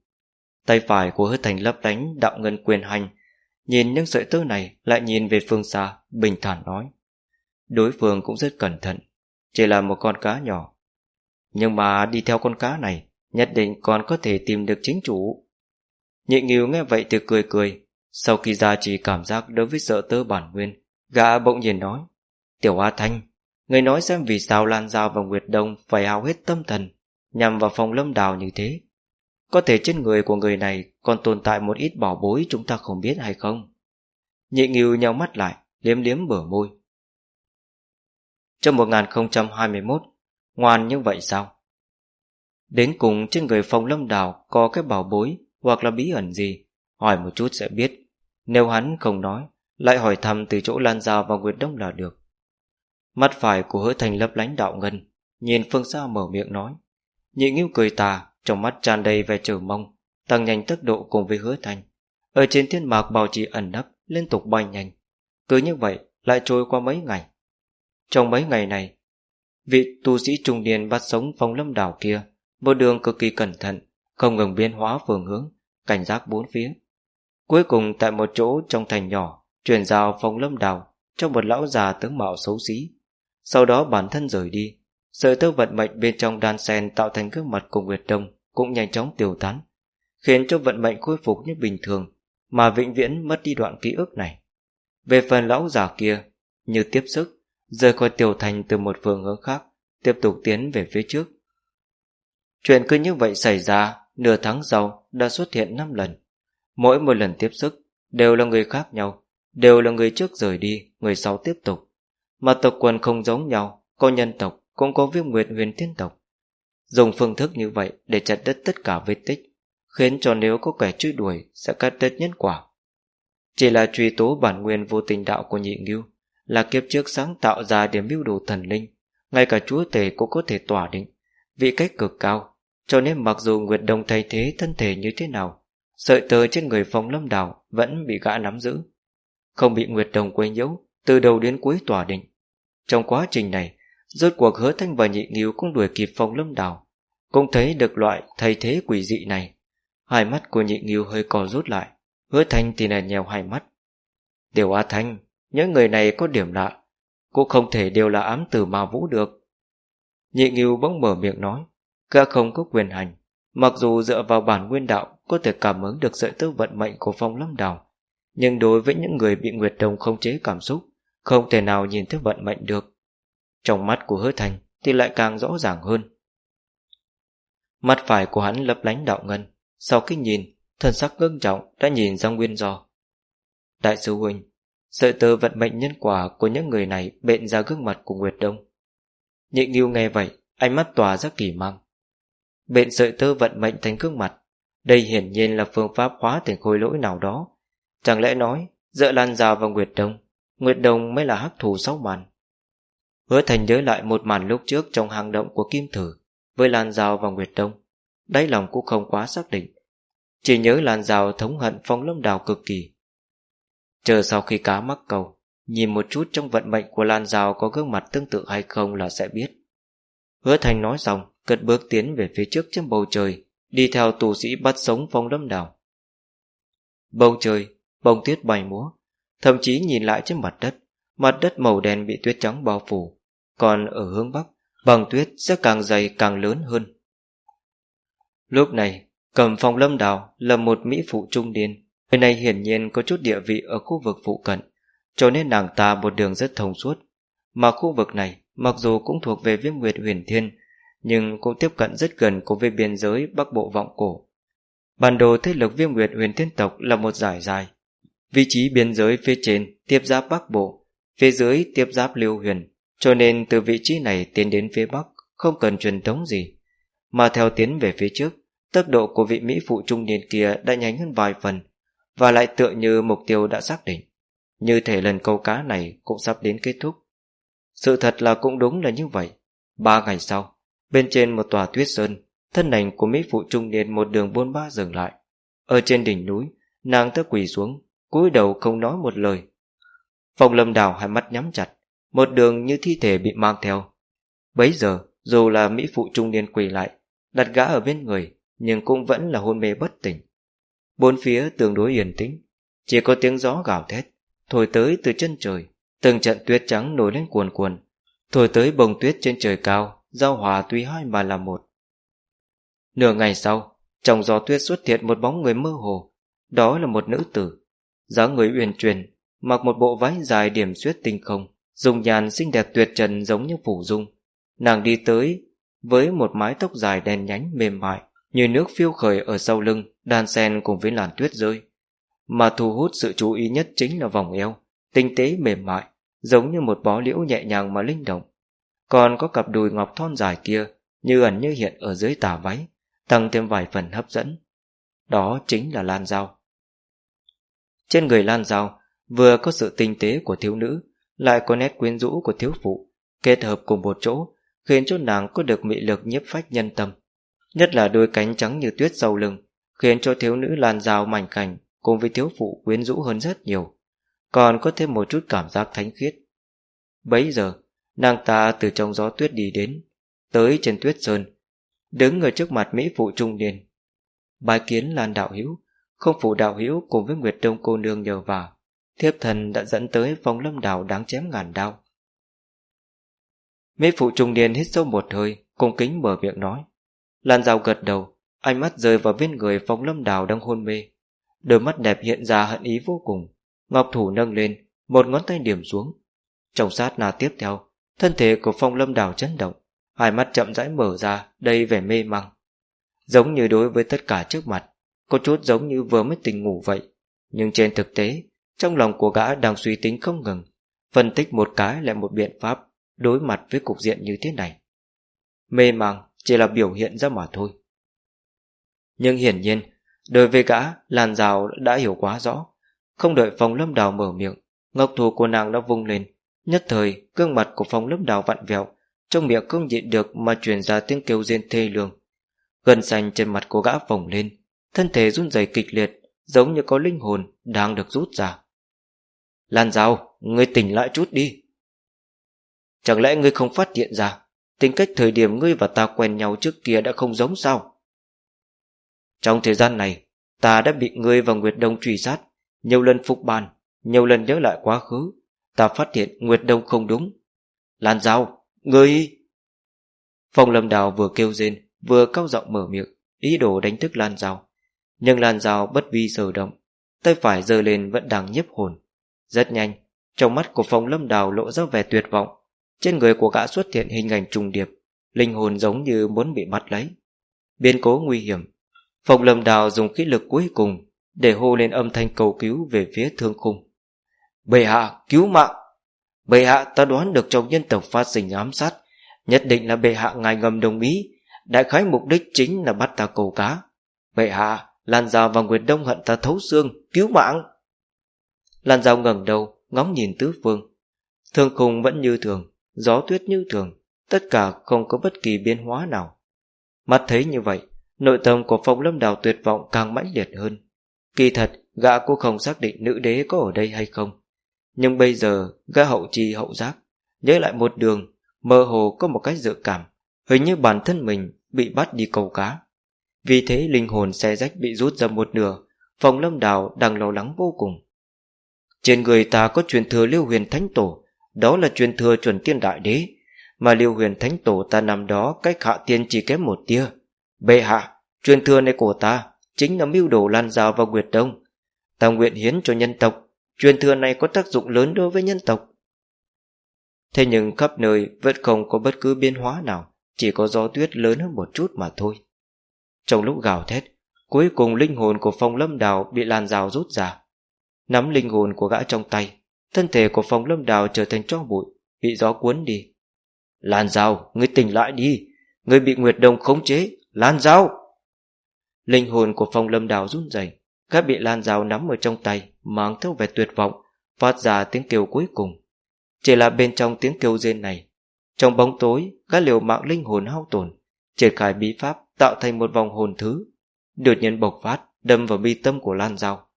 Tay phải của hứa thành lấp đánh đạo ngân quyền hành, nhìn những sợi tơ này lại nhìn về phương xa, bình thản nói. Đối phương cũng rất cẩn thận, chỉ là một con cá nhỏ. Nhưng mà đi theo con cá này, nhất định còn có thể tìm được chính chủ. Nhị nghiêu nghe vậy thì cười cười, sau khi ra chỉ cảm giác đối với sợ tơ bản nguyên, gã bỗng nhiên nói, Tiểu A Thanh, người nói xem vì sao Lan Giao và Nguyệt Đông phải hao hết tâm thần, nhằm vào phòng lâm đào như thế. Có thể trên người của người này còn tồn tại một ít bảo bối chúng ta không biết hay không? Nhị nghiêu nhau mắt lại, liếm liếm bờ môi. Trong 1021, ngoan như vậy sao? Đến cùng trên người phòng lâm đào có cái bảo bối hoặc là bí ẩn gì, hỏi một chút sẽ biết. Nếu hắn không nói, lại hỏi thăm từ chỗ Lan Giao và Nguyệt Đông là được. Mắt phải của hứa thành lấp lánh đạo ngân, nhìn phương xa mở miệng nói. Nhị nghiêu cười tà, trong mắt tràn đầy vẻ chờ mong, tăng nhanh tốc độ cùng với hứa thành. Ở trên thiên mạc bảo trì ẩn nấp, liên tục bay nhanh. Cứ như vậy, lại trôi qua mấy ngày. Trong mấy ngày này, vị tu sĩ trung niên bắt sống phong lâm đảo kia, một đường cực kỳ cẩn thận, không ngừng biến hóa phương hướng, cảnh giác bốn phía. Cuối cùng tại một chỗ trong thành nhỏ, chuyển giao phong lâm đảo cho một lão già tướng mạo xấu xí. Sau đó bản thân rời đi, sợi tơ vận mệnh bên trong đan sen tạo thành gương mặt của Nguyệt Đông cũng nhanh chóng tiêu tán, khiến cho vận mệnh khôi phục như bình thường, mà vĩnh viễn mất đi đoạn ký ức này. Về phần lão già kia, như tiếp sức, rời khỏi tiểu thành từ một phương hướng khác, tiếp tục tiến về phía trước. Chuyện cứ như vậy xảy ra, nửa tháng sau đã xuất hiện 5 lần. Mỗi một lần tiếp sức đều là người khác nhau, đều là người trước rời đi, người sau tiếp tục. Mà tộc quần không giống nhau, có nhân tộc, cũng có viêm nguyệt huyền thiên tộc. Dùng phương thức như vậy để chặt đứt tất cả vết tích, khiến cho nếu có kẻ truy đuổi sẽ cắt đứt nhân quả. Chỉ là truy tố bản nguyên vô tình đạo của nhị ngưu, là kiếp trước sáng tạo ra điểm mưu đồ thần linh, ngay cả chúa tể cũng có thể tỏa định, vị cách cực cao, cho nên mặc dù Nguyệt đồng thay thế thân thể như thế nào, sợi tơ trên người phong lâm đảo vẫn bị gã nắm giữ. Không bị Nguyệt đồng quấy nhiễu, từ đầu đến cuối tỏa định. Trong quá trình này, rốt cuộc hứa thanh và nhị nghiêu cũng đuổi kịp phong lâm đảo, cũng thấy được loại thay thế quỷ dị này. Hai mắt của nhị nghiêu hơi co rút lại, hứa thanh thì là nhèo hai mắt. đều A Thanh, những người này có điểm lạ, cũng không thể đều là ám tử ma vũ được. Nhị nghiêu bỗng mở miệng nói, Ca không có quyền hành, mặc dù dựa vào bản nguyên đạo có thể cảm ứng được sợi tơ vận mệnh của phong lâm đào, nhưng đối với những người bị Nguyệt Đồng không chế cảm xúc, không thể nào nhìn thấy vận mệnh được. Trong mắt của hứa thành thì lại càng rõ ràng hơn. Mắt phải của hắn lấp lánh đạo ngân, sau khi nhìn, thần sắc ngưng trọng đã nhìn ra nguyên do. Đại sư huynh, sợi tơ vận mệnh nhân quả của những người này bện ra gương mặt của Nguyệt Đông. Nhị Nghiêu nghe vậy, ánh mắt tỏa ra kỳ mang. Bện sợi tơ vận mệnh thành gương mặt, Đây hiển nhiên là phương pháp hóa thành khối lỗi nào đó. Chẳng lẽ nói, dựa Lan già và Nguyệt Đông, Nguyệt Đông mới là hắc thủ sáu màn. Hứa thành nhớ lại một màn lúc trước trong hang động của Kim Thử, với Lan Giao và Nguyệt Đông. Đáy lòng cũng không quá xác định. Chỉ nhớ Lan Giao thống hận phong lâm đào cực kỳ. Chờ sau khi cá mắc cầu, nhìn một chút trong vận mệnh của Lan Giao có gương mặt tương tự hay không là sẽ biết. Hứa thành nói xong, cất bước tiến về phía trước trên bầu trời, đi theo tù sĩ bắt sống phong lâm đào. Bầu trời, bông tuyết bay múa, thậm chí nhìn lại trên mặt đất, mặt đất màu đen bị tuyết trắng bao phủ, còn ở hướng bắc, băng tuyết sẽ càng dày càng lớn hơn. Lúc này, cầm phong lâm đào là một mỹ phụ trung niên, người này hiển nhiên có chút địa vị ở khu vực phụ cận, cho nên nàng ta một đường rất thông suốt. Mà khu vực này, mặc dù cũng thuộc về viêm nguyệt huyền thiên, nhưng cũng tiếp cận rất gần cùng với biên giới bắc bộ vọng cổ. Bản đồ thế lực viêm nguyệt huyền thiên tộc là một giải dài. Vị trí biên giới phía trên tiếp giáp bắc bộ, phía dưới tiếp giáp lưu huyền, cho nên từ vị trí này tiến đến phía bắc không cần truyền thống gì. Mà theo tiến về phía trước, tốc độ của vị Mỹ phụ trung niên kia đã nhanh hơn vài phần, và lại tựa như mục tiêu đã xác định. Như thể lần câu cá này cũng sắp đến kết thúc. Sự thật là cũng đúng là như vậy. Ba ngày sau, bên trên một tòa tuyết sơn, thân ảnh của Mỹ phụ trung niên một đường buôn ba dừng lại. Ở trên đỉnh núi, nàng ta quỳ xuống, cúi đầu không nói một lời. Phong lâm đào hai mắt nhắm chặt, một đường như thi thể bị mang theo. Bấy giờ, dù là Mỹ phụ trung niên quỳ lại, đặt gã ở bên người, nhưng cũng vẫn là hôn mê bất tỉnh. Bốn phía tương đối yên tĩnh, chỉ có tiếng gió gào thét, thổi tới từ chân trời, từng trận tuyết trắng nổi lên cuồn cuồn, thổi tới bông tuyết trên trời cao, giao hòa tuy hai mà là một. Nửa ngày sau, trong gió tuyết xuất hiện một bóng người mơ hồ, đó là một nữ tử, dáng người uyển chuyển, mặc một bộ váy dài điểm xuyết tinh không, Dung nhàn xinh đẹp tuyệt trần giống như phủ dung. Nàng đi tới với một mái tóc dài đen nhánh mềm mại, như nước phiêu khởi ở sau lưng, đan sen cùng với làn tuyết rơi. Mà thu hút sự chú ý nhất chính là vòng eo, tinh tế mềm mại, giống như một bó liễu nhẹ nhàng mà linh động. Còn có cặp đùi ngọc thon dài kia, như ẩn như hiện ở dưới tà váy, tăng thêm vài phần hấp dẫn. Đó chính là Lan Giao. Trên người Lan Giao, vừa có sự tinh tế của thiếu nữ, lại có nét quyến rũ của thiếu phụ, kết hợp cùng một chỗ, khiến cho nàng có được mị lực nhiếp phách nhân tâm. Nhất là đôi cánh trắng như tuyết sau lưng, khiến cho thiếu nữ lan rào mảnh khảnh cùng với thiếu phụ quyến rũ hơn rất nhiều, còn có thêm một chút cảm giác thánh khiết. Bấy giờ, nàng ta từ trong gió tuyết đi đến, tới trên tuyết sơn, đứng ở trước mặt Mỹ phụ trung niên. Bài kiến Lan đạo hữu không phụ đạo hữu cùng với Nguyệt Đông cô nương nhờ vào, thiếp thần đã dẫn tới phong lâm đảo đáng chém ngàn đao. mấy phụ trung niên hít sâu một hơi, cung kính mở miệng nói. Lan rào gật đầu, ánh mắt rơi vào bên người phong lâm đào đang hôn mê. Đôi mắt đẹp hiện ra hận ý vô cùng. Ngọc thủ nâng lên, một ngón tay điểm xuống. Trong sát là tiếp theo, thân thể của phong lâm đào chấn động, hai mắt chậm rãi mở ra, đầy vẻ mê măng. Giống như đối với tất cả trước mặt, có chút giống như vừa mới tỉnh ngủ vậy. Nhưng trên thực tế, trong lòng của gã đang suy tính không ngừng, phân tích một cái lại một biện pháp đối mặt với cục diện như thế này. Mê màng chỉ là biểu hiện ra mà thôi. Nhưng hiển nhiên, đối với gã, làn rào đã hiểu quá rõ. Không đợi phòng lâm đào mở miệng, ngọc thù của nàng đã vung lên. Nhất thời, gương mặt của phòng lâm đào vặn vẹo, trong miệng không nhịn được mà truyền ra tiếng kêu rên thê lương. Gần xanh trên mặt của gã phồng lên, thân thể run rẩy kịch liệt, giống như có linh hồn đang được rút ra. Lan rào, ngươi tỉnh lại chút đi. Chẳng lẽ ngươi không phát hiện ra Tính cách thời điểm ngươi và ta quen nhau trước kia đã không giống sao? Trong thời gian này Ta đã bị ngươi và Nguyệt Đông truy sát Nhiều lần phục bàn Nhiều lần nhớ lại quá khứ Ta phát hiện Nguyệt Đông không đúng. Lan Giao, ngươi! Phong lâm đào vừa kêu rên Vừa cao giọng mở miệng Ý đồ đánh thức Lan Giao. Nhưng Lan Giao bất vi sở động Tay phải giơ lên vẫn đang nhiếp hồn. Rất nhanh Trong mắt của phong lâm đào lộ ra vẻ tuyệt vọng trên người của gã xuất hiện hình ảnh trùng điệp, linh hồn giống như muốn bị bắt lấy. Biến cố nguy hiểm, Phong Lâm Đào dùng khí lực cuối cùng để hô lên âm thanh cầu cứu về phía thương khung. Bệ hạ, cứu mạng! Bệ hạ ta đoán được trong nhân tộc phát sinh ám sát, nhất định là bệ hạ ngài ngầm đồng ý, đại khái mục đích chính là bắt ta cầu cá. Bệ hạ, Lan Giao và Nguyệt Đông hận ta thấu xương Cứu mạng Lan dao ngẩng đầu, ngóng nhìn tứ phương. Thương khung vẫn như thường, Gió tuyết như thường, Tất cả không có bất kỳ biến hóa nào. Mắt thấy như vậy, Nội tâm của phong lâm đào tuyệt vọng càng mãnh liệt hơn. Kỳ thật, Gã cũng không xác định nữ đế có ở đây hay không. Nhưng bây giờ, Gã hậu trì hậu giác, Nhớ lại một đường, Mơ hồ có một cái dự cảm, Hình như bản thân mình bị bắt đi cầu cá. Vì thế linh hồn xe rách bị rút ra một nửa Phòng lâm đào đang lo lắng vô cùng. Trên người ta có truyền thừa liêu huyền thánh tổ, Đó là truyền thừa chuẩn tiên đại đế. Mà liêu huyền thánh tổ ta nằm đó Cách hạ tiên chỉ kém một tia. Bệ hạ, Truyền thừa này của ta Chính là mưu đồ lan rào vào Nguyệt Đông. Ta nguyện hiến cho nhân tộc, Truyền thừa này có tác dụng lớn đối với nhân tộc. Thế nhưng khắp nơi Vẫn không có bất cứ biến hóa nào, Chỉ có gió tuyết lớn hơn một chút mà thôi. Trong lúc gào thét, Cuối cùng linh hồn của phong lâm đào Bị lan rào rút ra. Nắm linh hồn của gã trong tay Thân thể của phong lâm đào trở thành tro bụi Bị gió cuốn đi Lan Dao, ngươi tỉnh lại đi Ngươi bị Nguyệt Đông khống chế Lan Dao. Linh hồn của phong lâm đào run rẩy Gã bị lan Dao nắm ở trong tay Mang theo vẻ tuyệt vọng Phát ra tiếng kêu cuối cùng Chỉ là bên trong tiếng kêu rên này Trong bóng tối Gã liều mạng linh hồn hao tổn Triển khai bí pháp tạo thành một vòng hồn thứ Đột nhiên bộc phát Đâm vào bi tâm của lan Dao.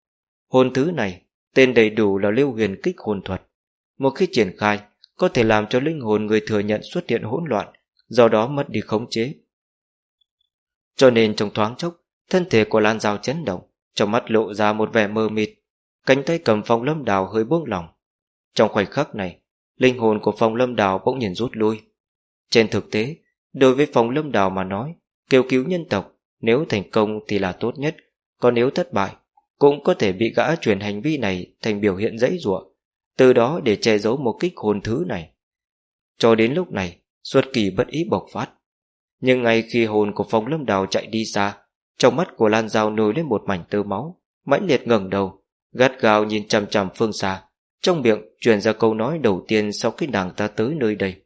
Hồn thứ này Tên đầy đủ là lưu huyền kích hồn thuật. Một khi triển khai, Có thể làm cho linh hồn người thừa nhận xuất hiện hỗn loạn, Do đó mất đi khống chế. Cho nên trong thoáng chốc, Thân thể của Lan Giao chấn động, Trong mắt lộ ra một vẻ mơ mịt, Cánh tay cầm phong lâm đào hơi buông lỏng. Trong khoảnh khắc này, Linh hồn của phong lâm đào bỗng nhìn rút lui. Trên thực tế, Đối với phong lâm đào mà nói, Kêu cứu nhân tộc, Nếu thành công thì là tốt nhất, Còn nếu thất bại cũng có thể bị gã chuyển hành vi này Thành biểu hiện dãy giụa, Từ đó để che giấu một kích hồn thứ này. Cho đến lúc này Xuất kỳ bất ý bộc phát. Nhưng ngay khi hồn của phong lâm đào chạy đi xa trong mắt của Lan Giao nổi lên một mảnh tơ máu mãnh liệt ngẩng đầu gắt gao nhìn chằm chằm phương xa trong miệng truyền ra câu nói đầu tiên sau khi nàng ta tới nơi đây.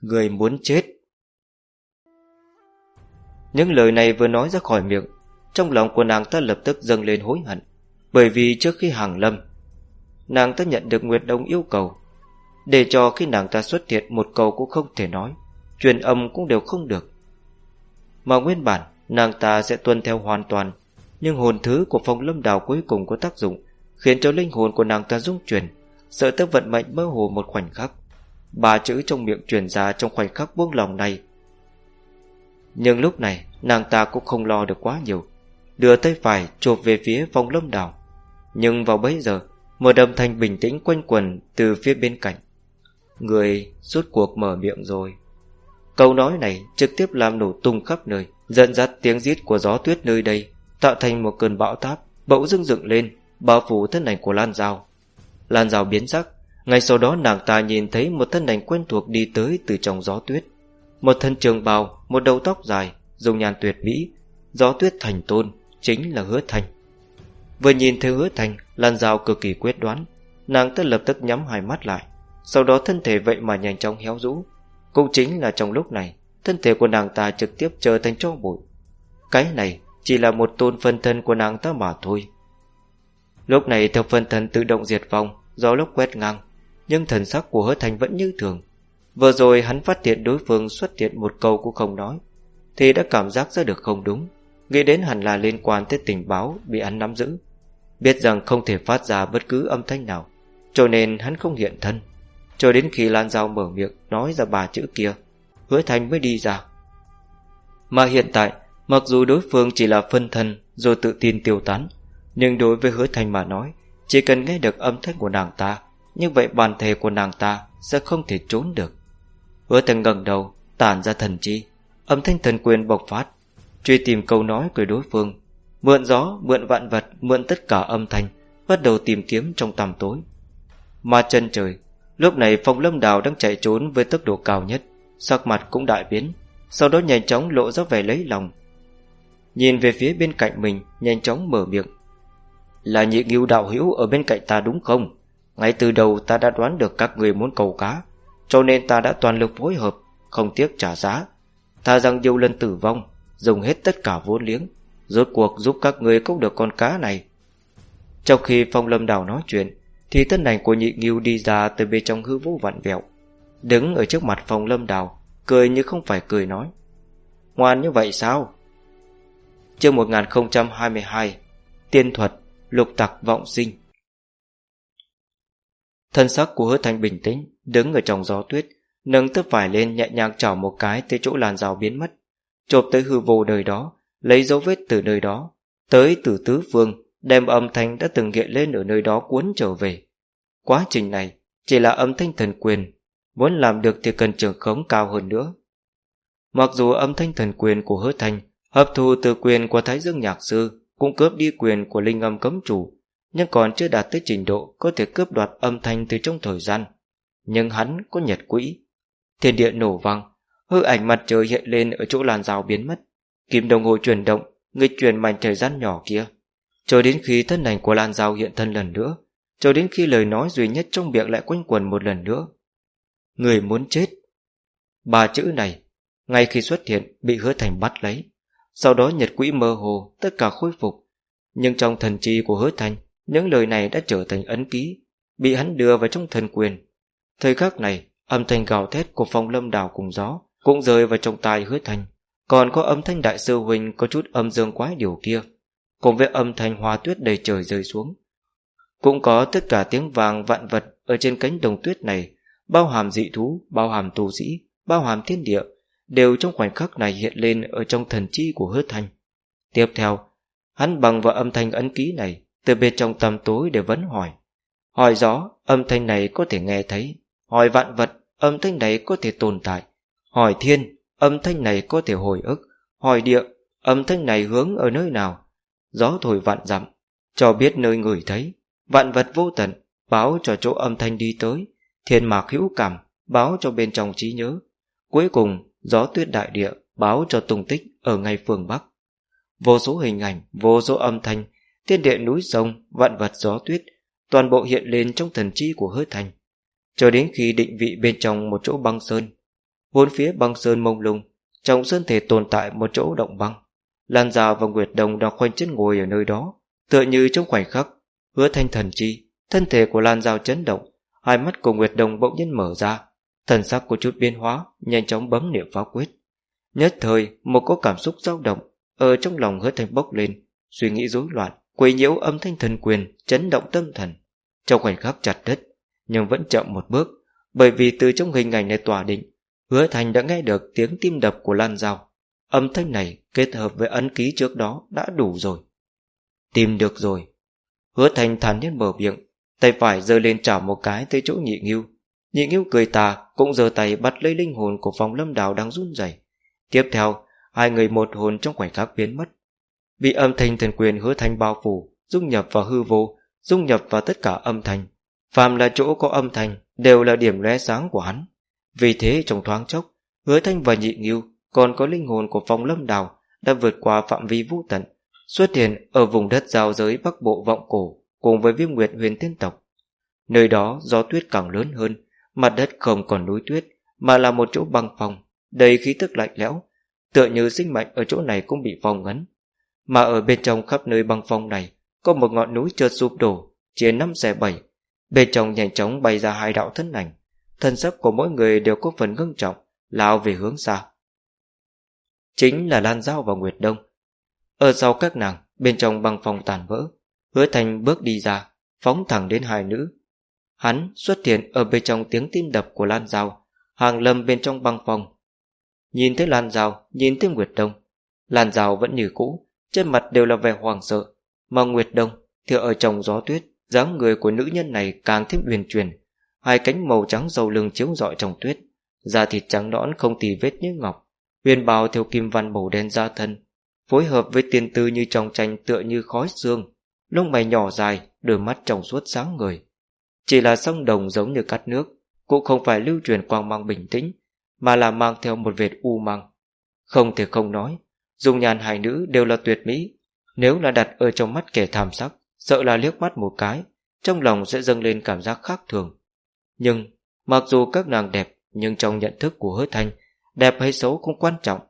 Người muốn chết. Những lời này vừa nói ra khỏi miệng trong lòng của nàng ta lập tức dâng lên hối hận, bởi vì trước khi hàng lâm, nàng ta nhận được nguyệt đông yêu cầu. Để cho khi nàng ta xuất hiện, một câu cũng không thể nói, truyền âm cũng đều không được. Mà nguyên bản, nàng ta sẽ tuân theo hoàn toàn, nhưng hồn thứ của phong lâm đào cuối cùng có tác dụng, khiến cho linh hồn của nàng ta rung chuyển, sợ tức vận mệnh mơ hồ một khoảnh khắc. Ba chữ trong miệng truyền ra trong khoảnh khắc buông lòng này. Nhưng lúc này, nàng ta cũng không lo được quá nhiều đưa tay phải chộp về phía phong lâm đảo, nhưng vào bấy giờ một âm thanh bình tĩnh quanh quần từ phía bên cạnh. Người rút cuộc mở miệng rồi. Câu nói này trực tiếp làm nổ tung khắp nơi dẫn dắt tiếng rít của gió tuyết nơi đây tạo thành một cơn bão táp bỗng dưng dựng lên bao phủ thân ảnh của lan dao lan dao biến sắc ngay sau đó nàng ta nhìn thấy một thân ảnh quen thuộc đi tới từ trong gió tuyết. Một thân trường bào một đầu tóc dài dùng nhàn tuyệt mỹ gió tuyết thành tôn chính là hứa thành. Vừa nhìn thấy hứa thành, lan dao cực kỳ quyết đoán. Nàng ta lập tức nhắm hai mắt lại, sau đó thân thể vậy mà nhanh chóng héo rũ. Cũng chính là trong lúc này, thân thể của nàng ta trực tiếp trở thành cho bụi. Cái này chỉ là một tôn phân thân của nàng ta mà thôi. Lúc này theo phân thân tự động diệt vong gió lốc quét ngang, nhưng thần sắc của hứa thành vẫn như thường. Vừa rồi hắn phát hiện đối phương xuất hiện một câu cũng không nói, thì đã cảm giác ra được không đúng nghĩ đến hẳn là liên quan tới tình báo bị hắn nắm giữ. Biết rằng không thể phát ra bất cứ âm thanh nào, cho nên hắn không hiện thân. Cho đến khi lan dao mở miệng nói ra bà chữ kia, hứa thành mới đi ra. Mà hiện tại, mặc dù đối phương chỉ là phân thân rồi tự tin tiêu tán, nhưng đối với hứa thành mà nói, chỉ cần nghe được âm thanh của nàng ta, như vậy bản thể của nàng ta sẽ không thể trốn được. Hứa thành ngẩng đầu, tản ra thần chi, âm thanh thần quyền bộc phát truy tìm câu nói của đối phương. Mượn gió, mượn vạn vật, mượn tất cả âm thanh, bắt đầu tìm kiếm trong tầm tối. Mà chân trời, lúc này phong lâm đào đang chạy trốn với tốc độ cao nhất. Sắc mặt cũng đại biến, sau đó nhanh chóng lộ ra vẻ lấy lòng. Nhìn về phía bên cạnh mình, nhanh chóng mở miệng. Là nhị nghiêu đạo hữu ở bên cạnh ta đúng không? Ngay từ đầu ta đã đoán được các người muốn cầu cá, cho nên ta đã toàn lực phối hợp, không tiếc trả giá. Ta rằng nhiều lần tử vong dùng hết tất cả vốn liếng, Rốt cuộc giúp các người cốc được con cá này. Trong khi Phong Lâm Đảo nói chuyện, Thì thân ảnh của nhị nghiêu đi ra từ bên trong hư vũ vặn vẹo, Đứng ở trước mặt Phong Lâm Đảo Cười như không phải cười nói. Ngoan như vậy sao? Chương 1022 Tiên thuật, Lục tặc vọng sinh. Thân sắc của hứa thanh bình tĩnh, Đứng ở trong gió tuyết, Nâng tấp vải lên nhẹ nhàng chảo một cái Tới chỗ làn rào biến mất. Chộp tới hư vô nơi đó, Lấy dấu vết từ nơi đó, Tới từ tứ phương, Đem âm thanh đã từng hiện lên ở nơi đó cuốn trở về. Quá trình này Chỉ là âm thanh thần quyền, Muốn làm được thì cần trường khống cao hơn nữa. Mặc dù âm thanh thần quyền của hứa thanh Hấp thu từ quyền của Thái Dương Nhạc Sư, Cũng cướp đi quyền của linh âm cấm chủ, Nhưng còn chưa đạt tới trình độ Có thể cướp đoạt âm thanh từ trong thời gian. Nhưng hắn có nhật quỹ, Thiên địa nổ vang Hư ảnh mặt trời hiện lên ở chỗ làn rào biến mất. Kim đồng hồ chuyển động Người chuyển mảnh thời gian nhỏ kia. Cho đến khi thân ảnh của làn rào hiện thân lần nữa, Cho đến khi lời nói duy nhất trong miệng lại quanh quẩn một lần nữa. Người muốn chết. Ba chữ này, Ngay khi xuất hiện, bị hứa thành bắt lấy. Sau đó nhật quỹ mơ hồ, Tất cả khôi phục. Nhưng trong thần chi của hứa thành, Những lời này đã trở thành ấn ký, Bị hắn đưa vào trong thần quyền. Thời khắc này, âm thanh gào thét của phong lâm đảo cùng gió cũng rơi vào trong tai hứa thành Còn có âm thanh đại sư huynh Có chút âm dương quái điều kia Cùng với âm thanh hoa tuyết đầy trời rơi xuống Cũng có tất cả tiếng vàng vạn vật Ở trên cánh đồng tuyết này bao hàm dị thú, bao hàm tu sĩ, bao hàm thiên địa, đều trong khoảnh khắc này hiện lên ở trong thần chi của hứa thành Tiếp theo, hắn bằng vào âm thanh ấn ký này, từ bên trong tầm tối để vấn hỏi. Hỏi gió, âm thanh này có thể nghe thấy. Hỏi vạn vật, âm thanh này có thể tồn tại. Hỏi thiên, âm thanh này có thể hồi ức. Hỏi địa, âm thanh này hướng ở nơi nào. Gió thổi vạn dặm, cho biết nơi người thấy. Vạn vật vô tận, báo cho chỗ âm thanh đi tới, Thiên mạc hữu cảm báo cho bên trong trí nhớ. Cuối cùng, gió tuyết đại địa báo cho tung tích ở ngay phương Bắc. Vô số hình ảnh, vô số âm thanh, thiên địa núi sông, vạn vật gió tuyết, toàn bộ hiện lên trong thần trí của hứa thành. Cho đến khi định vị bên trong một chỗ băng sơn. Bốn phía băng sơn mông lung, trong sơn thể tồn tại một chỗ động băng. Lan già và Nguyệt Đồng đang khoanh chân ngồi ở nơi đó, tựa như trong khoảnh khắc, hứa thanh thần chi, thân thể của Lan Giao chấn động, Hai mắt của Nguyệt Đồng bỗng nhiên mở ra Thần sắc của chút biến hóa Nhanh chóng bấm niệm pháo quyết Nhất thời một có cảm xúc dao động Ở trong lòng hứa thanh bốc lên Suy nghĩ rối loạn Quấy nhiễu âm thanh thần quyền Chấn động tâm thần Trong khoảnh khắc chặt đất Nhưng vẫn chậm một bước Bởi vì từ trong hình ảnh này tỏa định Hứa thành đã nghe được tiếng tim đập của Lan Giao. Âm thanh này kết hợp với ấn ký trước đó đã đủ rồi. Tìm được rồi. Hứa thành thản nhiên mở miệng, Tay phải giơ lên chảo một cái tới chỗ nhị nghiêu. Nhị nghiêu cười tà, Cũng giơ tay bắt lấy linh hồn của phòng lâm đào đang run rẩy. Tiếp theo, Hai người một hồn trong khoảnh khắc biến mất. Bị âm thanh thần quyền hứa thanh bao phủ, Dung nhập vào hư vô, Dung nhập vào tất cả âm thanh. Phàm là chỗ có âm thanh, Đều là điểm lóe sáng của hắn. Vì thế trong thoáng chốc Hứa thanh và nhị nghiêu Còn có linh hồn của phong lâm đào Đã vượt qua phạm vi vũ tận Xuất hiện ở vùng đất giao giới bắc bộ vọng cổ cùng với viêm nguyệt huyền tiên tộc. Nơi đó gió tuyết càng lớn hơn, mặt đất không còn núi tuyết, mà là một chỗ băng phòng đầy khí tức lạnh lẽo, tựa như sinh mệnh ở chỗ này cũng bị phong ấn. Mà ở bên trong khắp nơi băng phong này, có một ngọn núi chợt sụp đổ, chia năm xẻ bảy. Bên trong nhanh chóng bay ra hai đạo thân ảnh, thân sắc của mỗi người đều có phần ngưng trọng, lao về hướng xa. Chính là Lan Giao và Nguyệt Đông. Ở sau các nàng, bên trong băng phòng tàn vỡ, Hứa thành bước đi ra Phóng thẳng đến hai nữ Hắn xuất hiện ở bên trong tiếng tim đập của Lan Giao Hàng lâm bên trong băng phòng Nhìn thấy Lan Giao Nhìn thấy Nguyệt Đông Lan Giao vẫn như cũ Trên mặt đều là vẻ hoàng sợ Mà Nguyệt Đông thì ở trong gió tuyết dáng người của nữ nhân này càng thêm uyển chuyển Hai cánh màu trắng dầu lưng chiếu rọi trong tuyết Da thịt trắng nõn không tì vết như ngọc Huyền bào theo kim văn màu đen da thân Phối hợp với tiền tư như trong tranh tựa như khói xương lông mày nhỏ dài, đôi mắt trong suốt sáng người. Chỉ là sông đồng giống như cắt nước, cũng không phải lưu truyền quang mang bình tĩnh, mà là mang theo một vệt u mang. Không thể không nói, dung nhàn hài nữ đều là tuyệt mỹ, nếu là đặt ở trong mắt kẻ tham sắc, sợ là liếc mắt một cái, trong lòng sẽ dâng lên cảm giác khác thường. Nhưng, mặc dù các nàng đẹp, nhưng trong nhận thức của hứa thanh, đẹp hay xấu không quan trọng.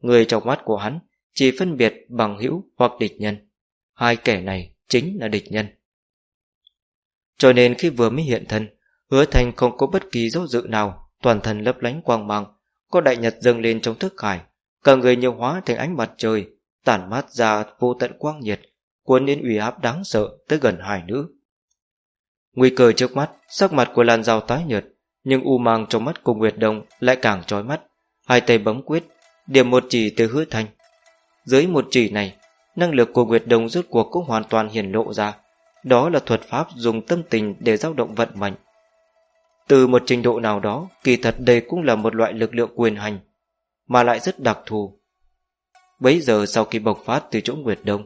Người trong mắt của hắn chỉ phân biệt bằng hữu hoặc địch nhân. Hai kẻ này chính là địch nhân. Cho nên khi vừa mới hiện thân, hứa Thanh không có bất kỳ dấu dự nào, toàn thân lấp lánh quang mang, có đại nhật dâng lên trong thức hải, cả người nhiều hóa thành ánh mặt trời, tản mát ra vô tận quang nhiệt, cuốn đến uy áp đáng sợ tới gần hải nữ. Nguy cơ trước mắt, sắc mặt của Lan Giao tái nhợt, nhưng u mang trong mắt của Nguyệt Đông lại càng trói mắt, hai tay bấm quyết, điểm một chỉ từ hứa thanh. Dưới một chỉ này, năng lực của Nguyệt Đông rốt cuộc cũng hoàn toàn hiển lộ ra, đó là thuật pháp dùng tâm tình để dao động vận mệnh. Từ một trình độ nào đó, kỳ thật đây cũng là một loại lực lượng quyền hành, mà lại rất đặc thù. Bấy giờ sau khi bộc phát từ chỗ Nguyệt Đông,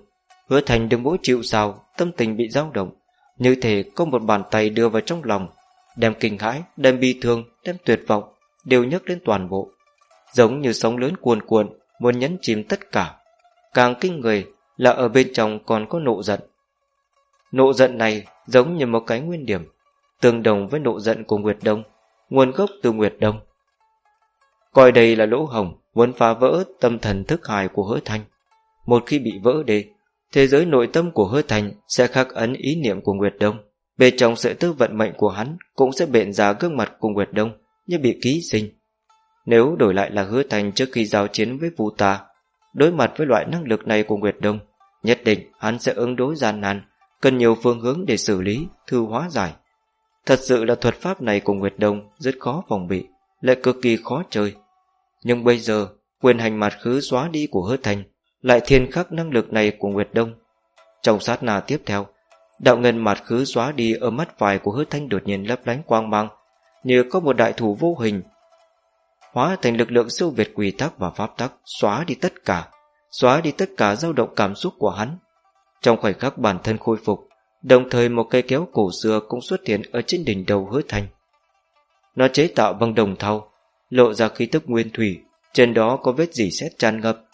hứa thành đứng mỗi chịu sao, tâm tình bị dao động, như thể có một bàn tay đưa vào trong lòng, đem kinh hãi, đem bi thương, đem tuyệt vọng, đều nhấc đến toàn bộ. Giống như sóng lớn cuồn cuộn, muốn nhấn chìm tất cả. Càng kinh người là ở bên trong còn có nộ giận. Nộ giận này giống như một cái nguyên điểm, tương đồng với nộ giận của Nguyệt Đông, nguồn gốc từ Nguyệt Đông. Coi đây là lỗ hồng, muốn phá vỡ tâm thần thức hài của hứa thanh. Một khi bị vỡ đi, thế giới nội tâm của hứa Thành sẽ khắc ấn ý niệm của Nguyệt Đông. Bên trong sợi tư vận mệnh của hắn cũng sẽ bện ra gương mặt của Nguyệt Đông như bị ký sinh. Nếu đổi lại là hứa Thành trước khi giao chiến với Vũ Ta, đối mặt với loại năng lực này của Nguyệt Đông, nhất định hắn sẽ ứng đối gian nan, cần nhiều phương hướng để xử lý, thư hóa giải. Thật sự là thuật pháp này của Nguyệt Đông rất khó phòng bị, lại cực kỳ khó chơi. Nhưng bây giờ, quyền hành mặt khứ xóa đi của hứa thành lại thiên khắc năng lực này của Nguyệt Đông. Trong sát nà tiếp theo, đạo ngân mặt khứ xóa đi ở mắt phải của hứa thanh đột nhiên lấp lánh quang mang, như có một đại thủ vô hình. Hóa thành lực lượng siêu việt quỷ tắc và pháp tắc, xóa đi tất cả, xóa đi tất cả dao động cảm xúc của hắn. Trong khoảnh khắc bản thân khôi phục, đồng thời một cây kéo cổ xưa cũng xuất hiện ở trên đỉnh đầu hứa thanh. Nó chế tạo bằng đồng thau, lộ ra khí tức nguyên thủy, trên đó có vết dỉ xét tràn ngập,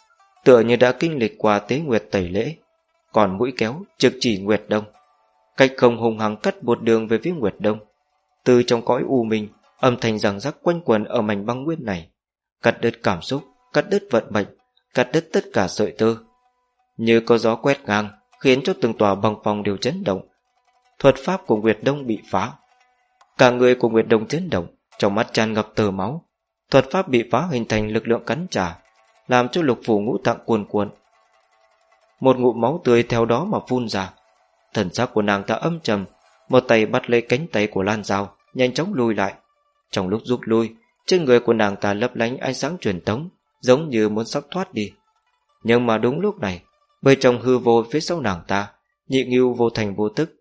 tựa như đã kinh lịch qua tế nguyệt tẩy lễ. Còn mũi kéo trực chỉ Nguyệt Đông. Cách không hùng hăng cắt một đường về phía Nguyệt Đông. Từ trong cõi u minh, âm thanh rằng rắc quanh quần ở mảnh băng nguyên này. Cắt đứt cảm xúc, cắt đứt vận mệnh, cắt đứt tất cả sợi tơ. Như có gió quét ngang, khiến cho từng tòa băng phòng đều chấn động. Thuật pháp của Nguyệt Đông bị phá. Cả người của Nguyệt Đông chấn động, trong mắt tràn ngập tờ máu. Thuật pháp bị phá hình thành lực lượng cắn trả, làm cho lục phủ ngũ tạng cuồn cuộn. Một ngụm máu tươi theo đó mà phun ra. Thần sắc của nàng ta âm trầm, một tay bắt lấy cánh tay của Lan Giao, nhanh chóng lùi lại. Trong lúc rút lui, trên người của nàng ta lấp lánh ánh sáng truyền tống, giống như muốn sắp thoát đi. Nhưng mà đúng lúc này, bên trong hư vô phía sau nàng ta, nhị nghiêu vô thành vô tức.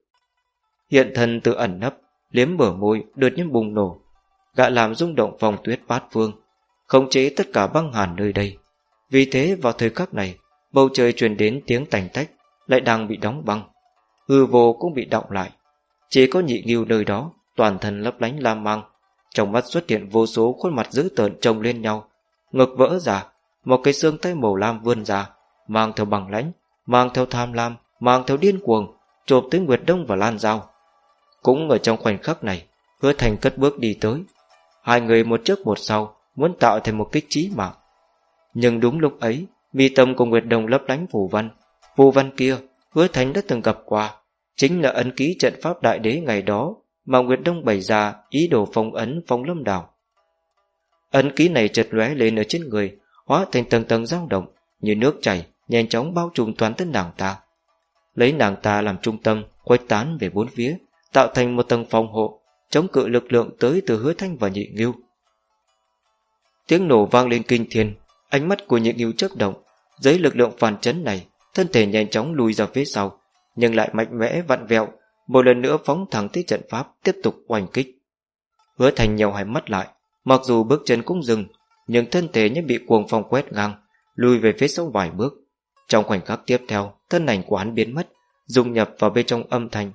Hiện thân tự ẩn nấp, liếm bờ môi, đột nhiên bùng nổ, gạ làm rung động vòng tuyết bát phương, khống chế tất cả băng hàn nơi đây. Vì thế vào thời khắc này, bầu trời truyền đến tiếng tành tách, lại đang bị đóng băng. Hư vô cũng bị động lại. Chỉ có nhị nghiêu nơi đó, toàn thân lấp lánh lam mang. Trong mắt xuất hiện vô số khuôn mặt dữ tợn chồng lên nhau. Ngực vỡ ra, một cái xương tay màu lam vươn ra, mang theo bằng lãnh, mang theo tham lam, mang theo điên cuồng, chộp tới Nguyệt Đông và Lan Giao. Cũng ở trong khoảnh khắc này, hứa thành cất bước đi tới. Hai người một trước một sau, muốn tạo thành một kích trí mạng. Nhưng đúng lúc ấy, mi tâm của Nguyệt Đồng lấp lánh phù văn. Phù văn kia, hứa thánh đã từng gặp qua. Chính là ấn ký trận pháp đại đế ngày đó mà Nguyệt Đông bày ra ý đồ phong ấn phong lâm đảo. Ấn ký này chợt lóe lên ở trên người, hóa thành tầng tầng dao động, như nước chảy, nhanh chóng bao trùm toàn thân nàng ta. Lấy nàng ta làm trung tâm, khuếch tán về bốn phía, tạo thành một tầng phòng hộ, chống cự lực lượng tới từ hứa thanh và nhị nghiêu. Tiếng nổ vang lên kinh thiên, Ánh mắt của những yêu chớp động, Dưới lực lượng phản chấn này, Thân thể nhanh chóng lùi ra phía sau, Nhưng lại mạnh mẽ vặn vẹo, Một lần nữa phóng thẳng tới trận pháp, Tiếp tục oanh kích. Hứa thành nhiều hai mắt lại, Mặc dù bước chân cũng dừng, Nhưng thân thể như bị cuồng phong quét ngang, Lùi về phía sau vài bước. Trong khoảnh khắc tiếp theo, Thân ảnh của hắn biến mất, Dung nhập vào bên trong âm thanh.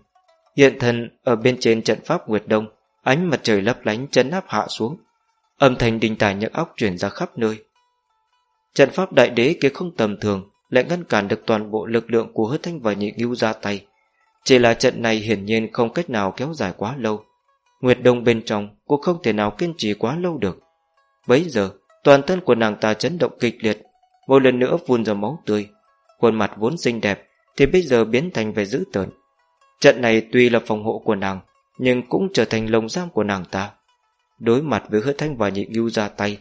Hiện thân ở bên trên trận pháp Nguyệt Đông, Ánh mặt trời lấp lánh chấn áp hạ xuống. Âm thanh đình tài nhức óc chuyển ra khắp nơi Trận pháp đại đế kia không tầm thường, Lại ngăn cản được toàn bộ lực lượng của hứa thanh và nhị ngưu ra tay. Chỉ là trận này hiển nhiên không cách nào kéo dài quá lâu. Nguyệt Đông bên trong cũng không thể nào kiên trì quá lâu được. Bấy giờ, toàn thân của nàng ta chấn động kịch liệt, Một lần nữa phun ra máu tươi. Khuôn mặt vốn xinh đẹp, Thì bây giờ biến thành vẻ dữ tợn. Trận này tuy là phòng hộ của nàng, Nhưng cũng trở thành lồng giam của nàng ta. Đối mặt với hứa thanh và nhị ngưu ra tay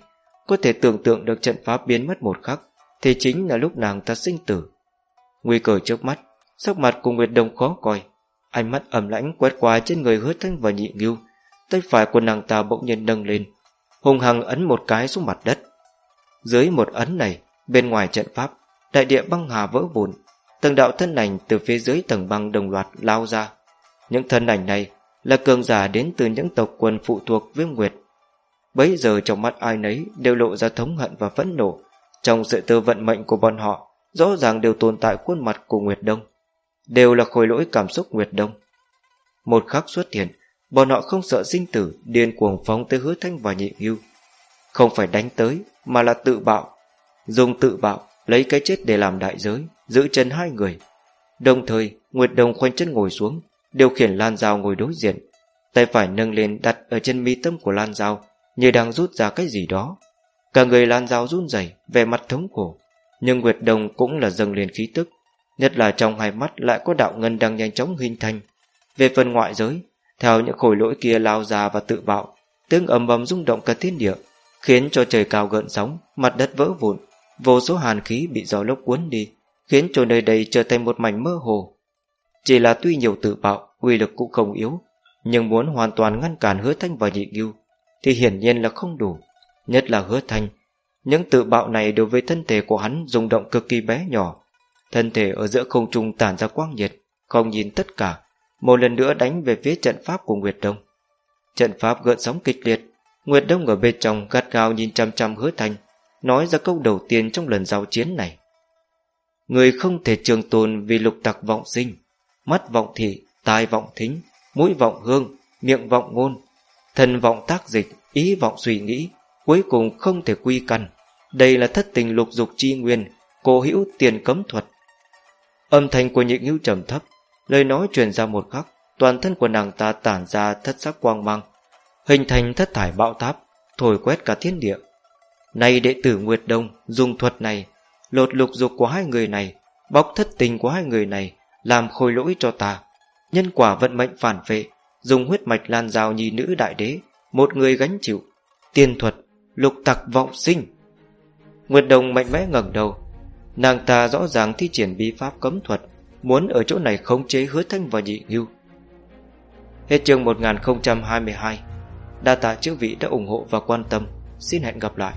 có thể tưởng tượng được trận pháp biến mất một khắc, Thì chính là lúc nàng ta sinh tử. Nguy cơ trước mắt, Sắc mặt của Nguyệt Đồng khó coi. Ánh mắt ẩm lãnh quét qua trên người hứa thanh và nhị ngưu Tay phải của nàng ta bỗng nhiên nâng lên Hùng hằng ấn một cái xuống mặt đất. Dưới một ấn này, Bên ngoài trận pháp, Đại địa băng hà vỡ vụn. Từng đạo thân ảnh từ phía dưới tầng băng đồng loạt lao ra. Những thân ảnh này Là cường giả đến từ những tộc quân phụ thuộc viêm nguyệt. Bấy giờ trong mắt ai nấy Đều lộ ra thống hận và phẫn nộ. Trong sự tư vận mệnh của bọn họ, Rõ ràng đều tồn tại khuôn mặt của Nguyệt Đông. Đều là khối lỗi cảm xúc Nguyệt Đông. Một khắc xuất hiện, Bọn họ không sợ sinh tử, Điên cuồng phóng tới hứa thanh và nhị hưu Không phải đánh tới, Mà là tự bạo. Dùng tự bạo, lấy cái chết để làm đại giới, Giữ chân hai người. Đồng thời, Nguyệt Đông khoanh chân ngồi xuống, Điều khiển Lan Giao ngồi đối diện. Tay phải nâng lên đặt ở trên mi tâm của Lan Giao như đang rút ra cái gì đó. Cả người Lan Giao run rẩy Về mặt thống khổ. Nhưng Nguyệt Đông cũng là dâng lên khí tức, Nhất là trong hai mắt lại có đạo ngân đang nhanh chóng hình thành. Về phần ngoại giới, Theo những khối lỗi kia lao ra và tự bạo, Tiếng ầm ầm rung động cả thiên địa, Khiến cho trời cao gợn sóng, Mặt đất vỡ vụn, Vô số hàn khí bị gió lốc cuốn đi, Khiến cho nơi đây trở thành một mảnh mơ hồ. Chỉ là tuy nhiều tự bạo, uy lực cũng không yếu, Nhưng muốn hoàn toàn ngăn cản hứa thanh và nhị nghiêu thì hiển nhiên là không đủ Nhất là hứa thanh. Những tự bạo này đối với thân thể của hắn rung động cực kỳ bé nhỏ. Thân thể ở giữa không trung tản ra quang nhiệt Không nhìn tất cả Một lần nữa đánh về phía trận pháp của Nguyệt Đông. Trận pháp gợn sóng kịch liệt Nguyệt Đông ở bên trong gắt gao nhìn chăm chăm hứa thanh Nói ra câu đầu tiên trong lần giao chiến này. Người không thể trường tồn vì lục tặc vọng sinh Mắt vọng thị, tai vọng thính Mũi vọng hương, miệng vọng ngôn thần vọng tác dịch, ý vọng suy nghĩ Cuối cùng không thể quy căn. Đây là thất tình lục dục chi nguyên Cô hữu tiền cấm thuật. Âm thanh của nhị hữu trầm thấp Lời nói truyền ra một khắc Toàn thân của nàng ta tản ra thất sắc quang mang Hình thành thất thải bạo tháp Thổi quét cả thiên địa. Này đệ tử Nguyệt Đông Dùng thuật này Lột lục dục của hai người này Bóc thất tình của hai người này Làm khôi lỗi cho ta. Nhân quả vận mệnh phản vệ Dùng huyết mạch lan rào nhi nữ đại đế, Một người gánh chịu, Tiên thuật, Lục tặc vọng sinh. Nguyệt đồng mạnh mẽ ngẩng đầu, Nàng ta rõ ràng thi triển bi pháp cấm thuật, Muốn ở chỗ này khống chế hứa thanh và nhị ngưu. Hết chương 1022 Đa tạ chữ vị đã ủng hộ và quan tâm. Xin hẹn gặp lại.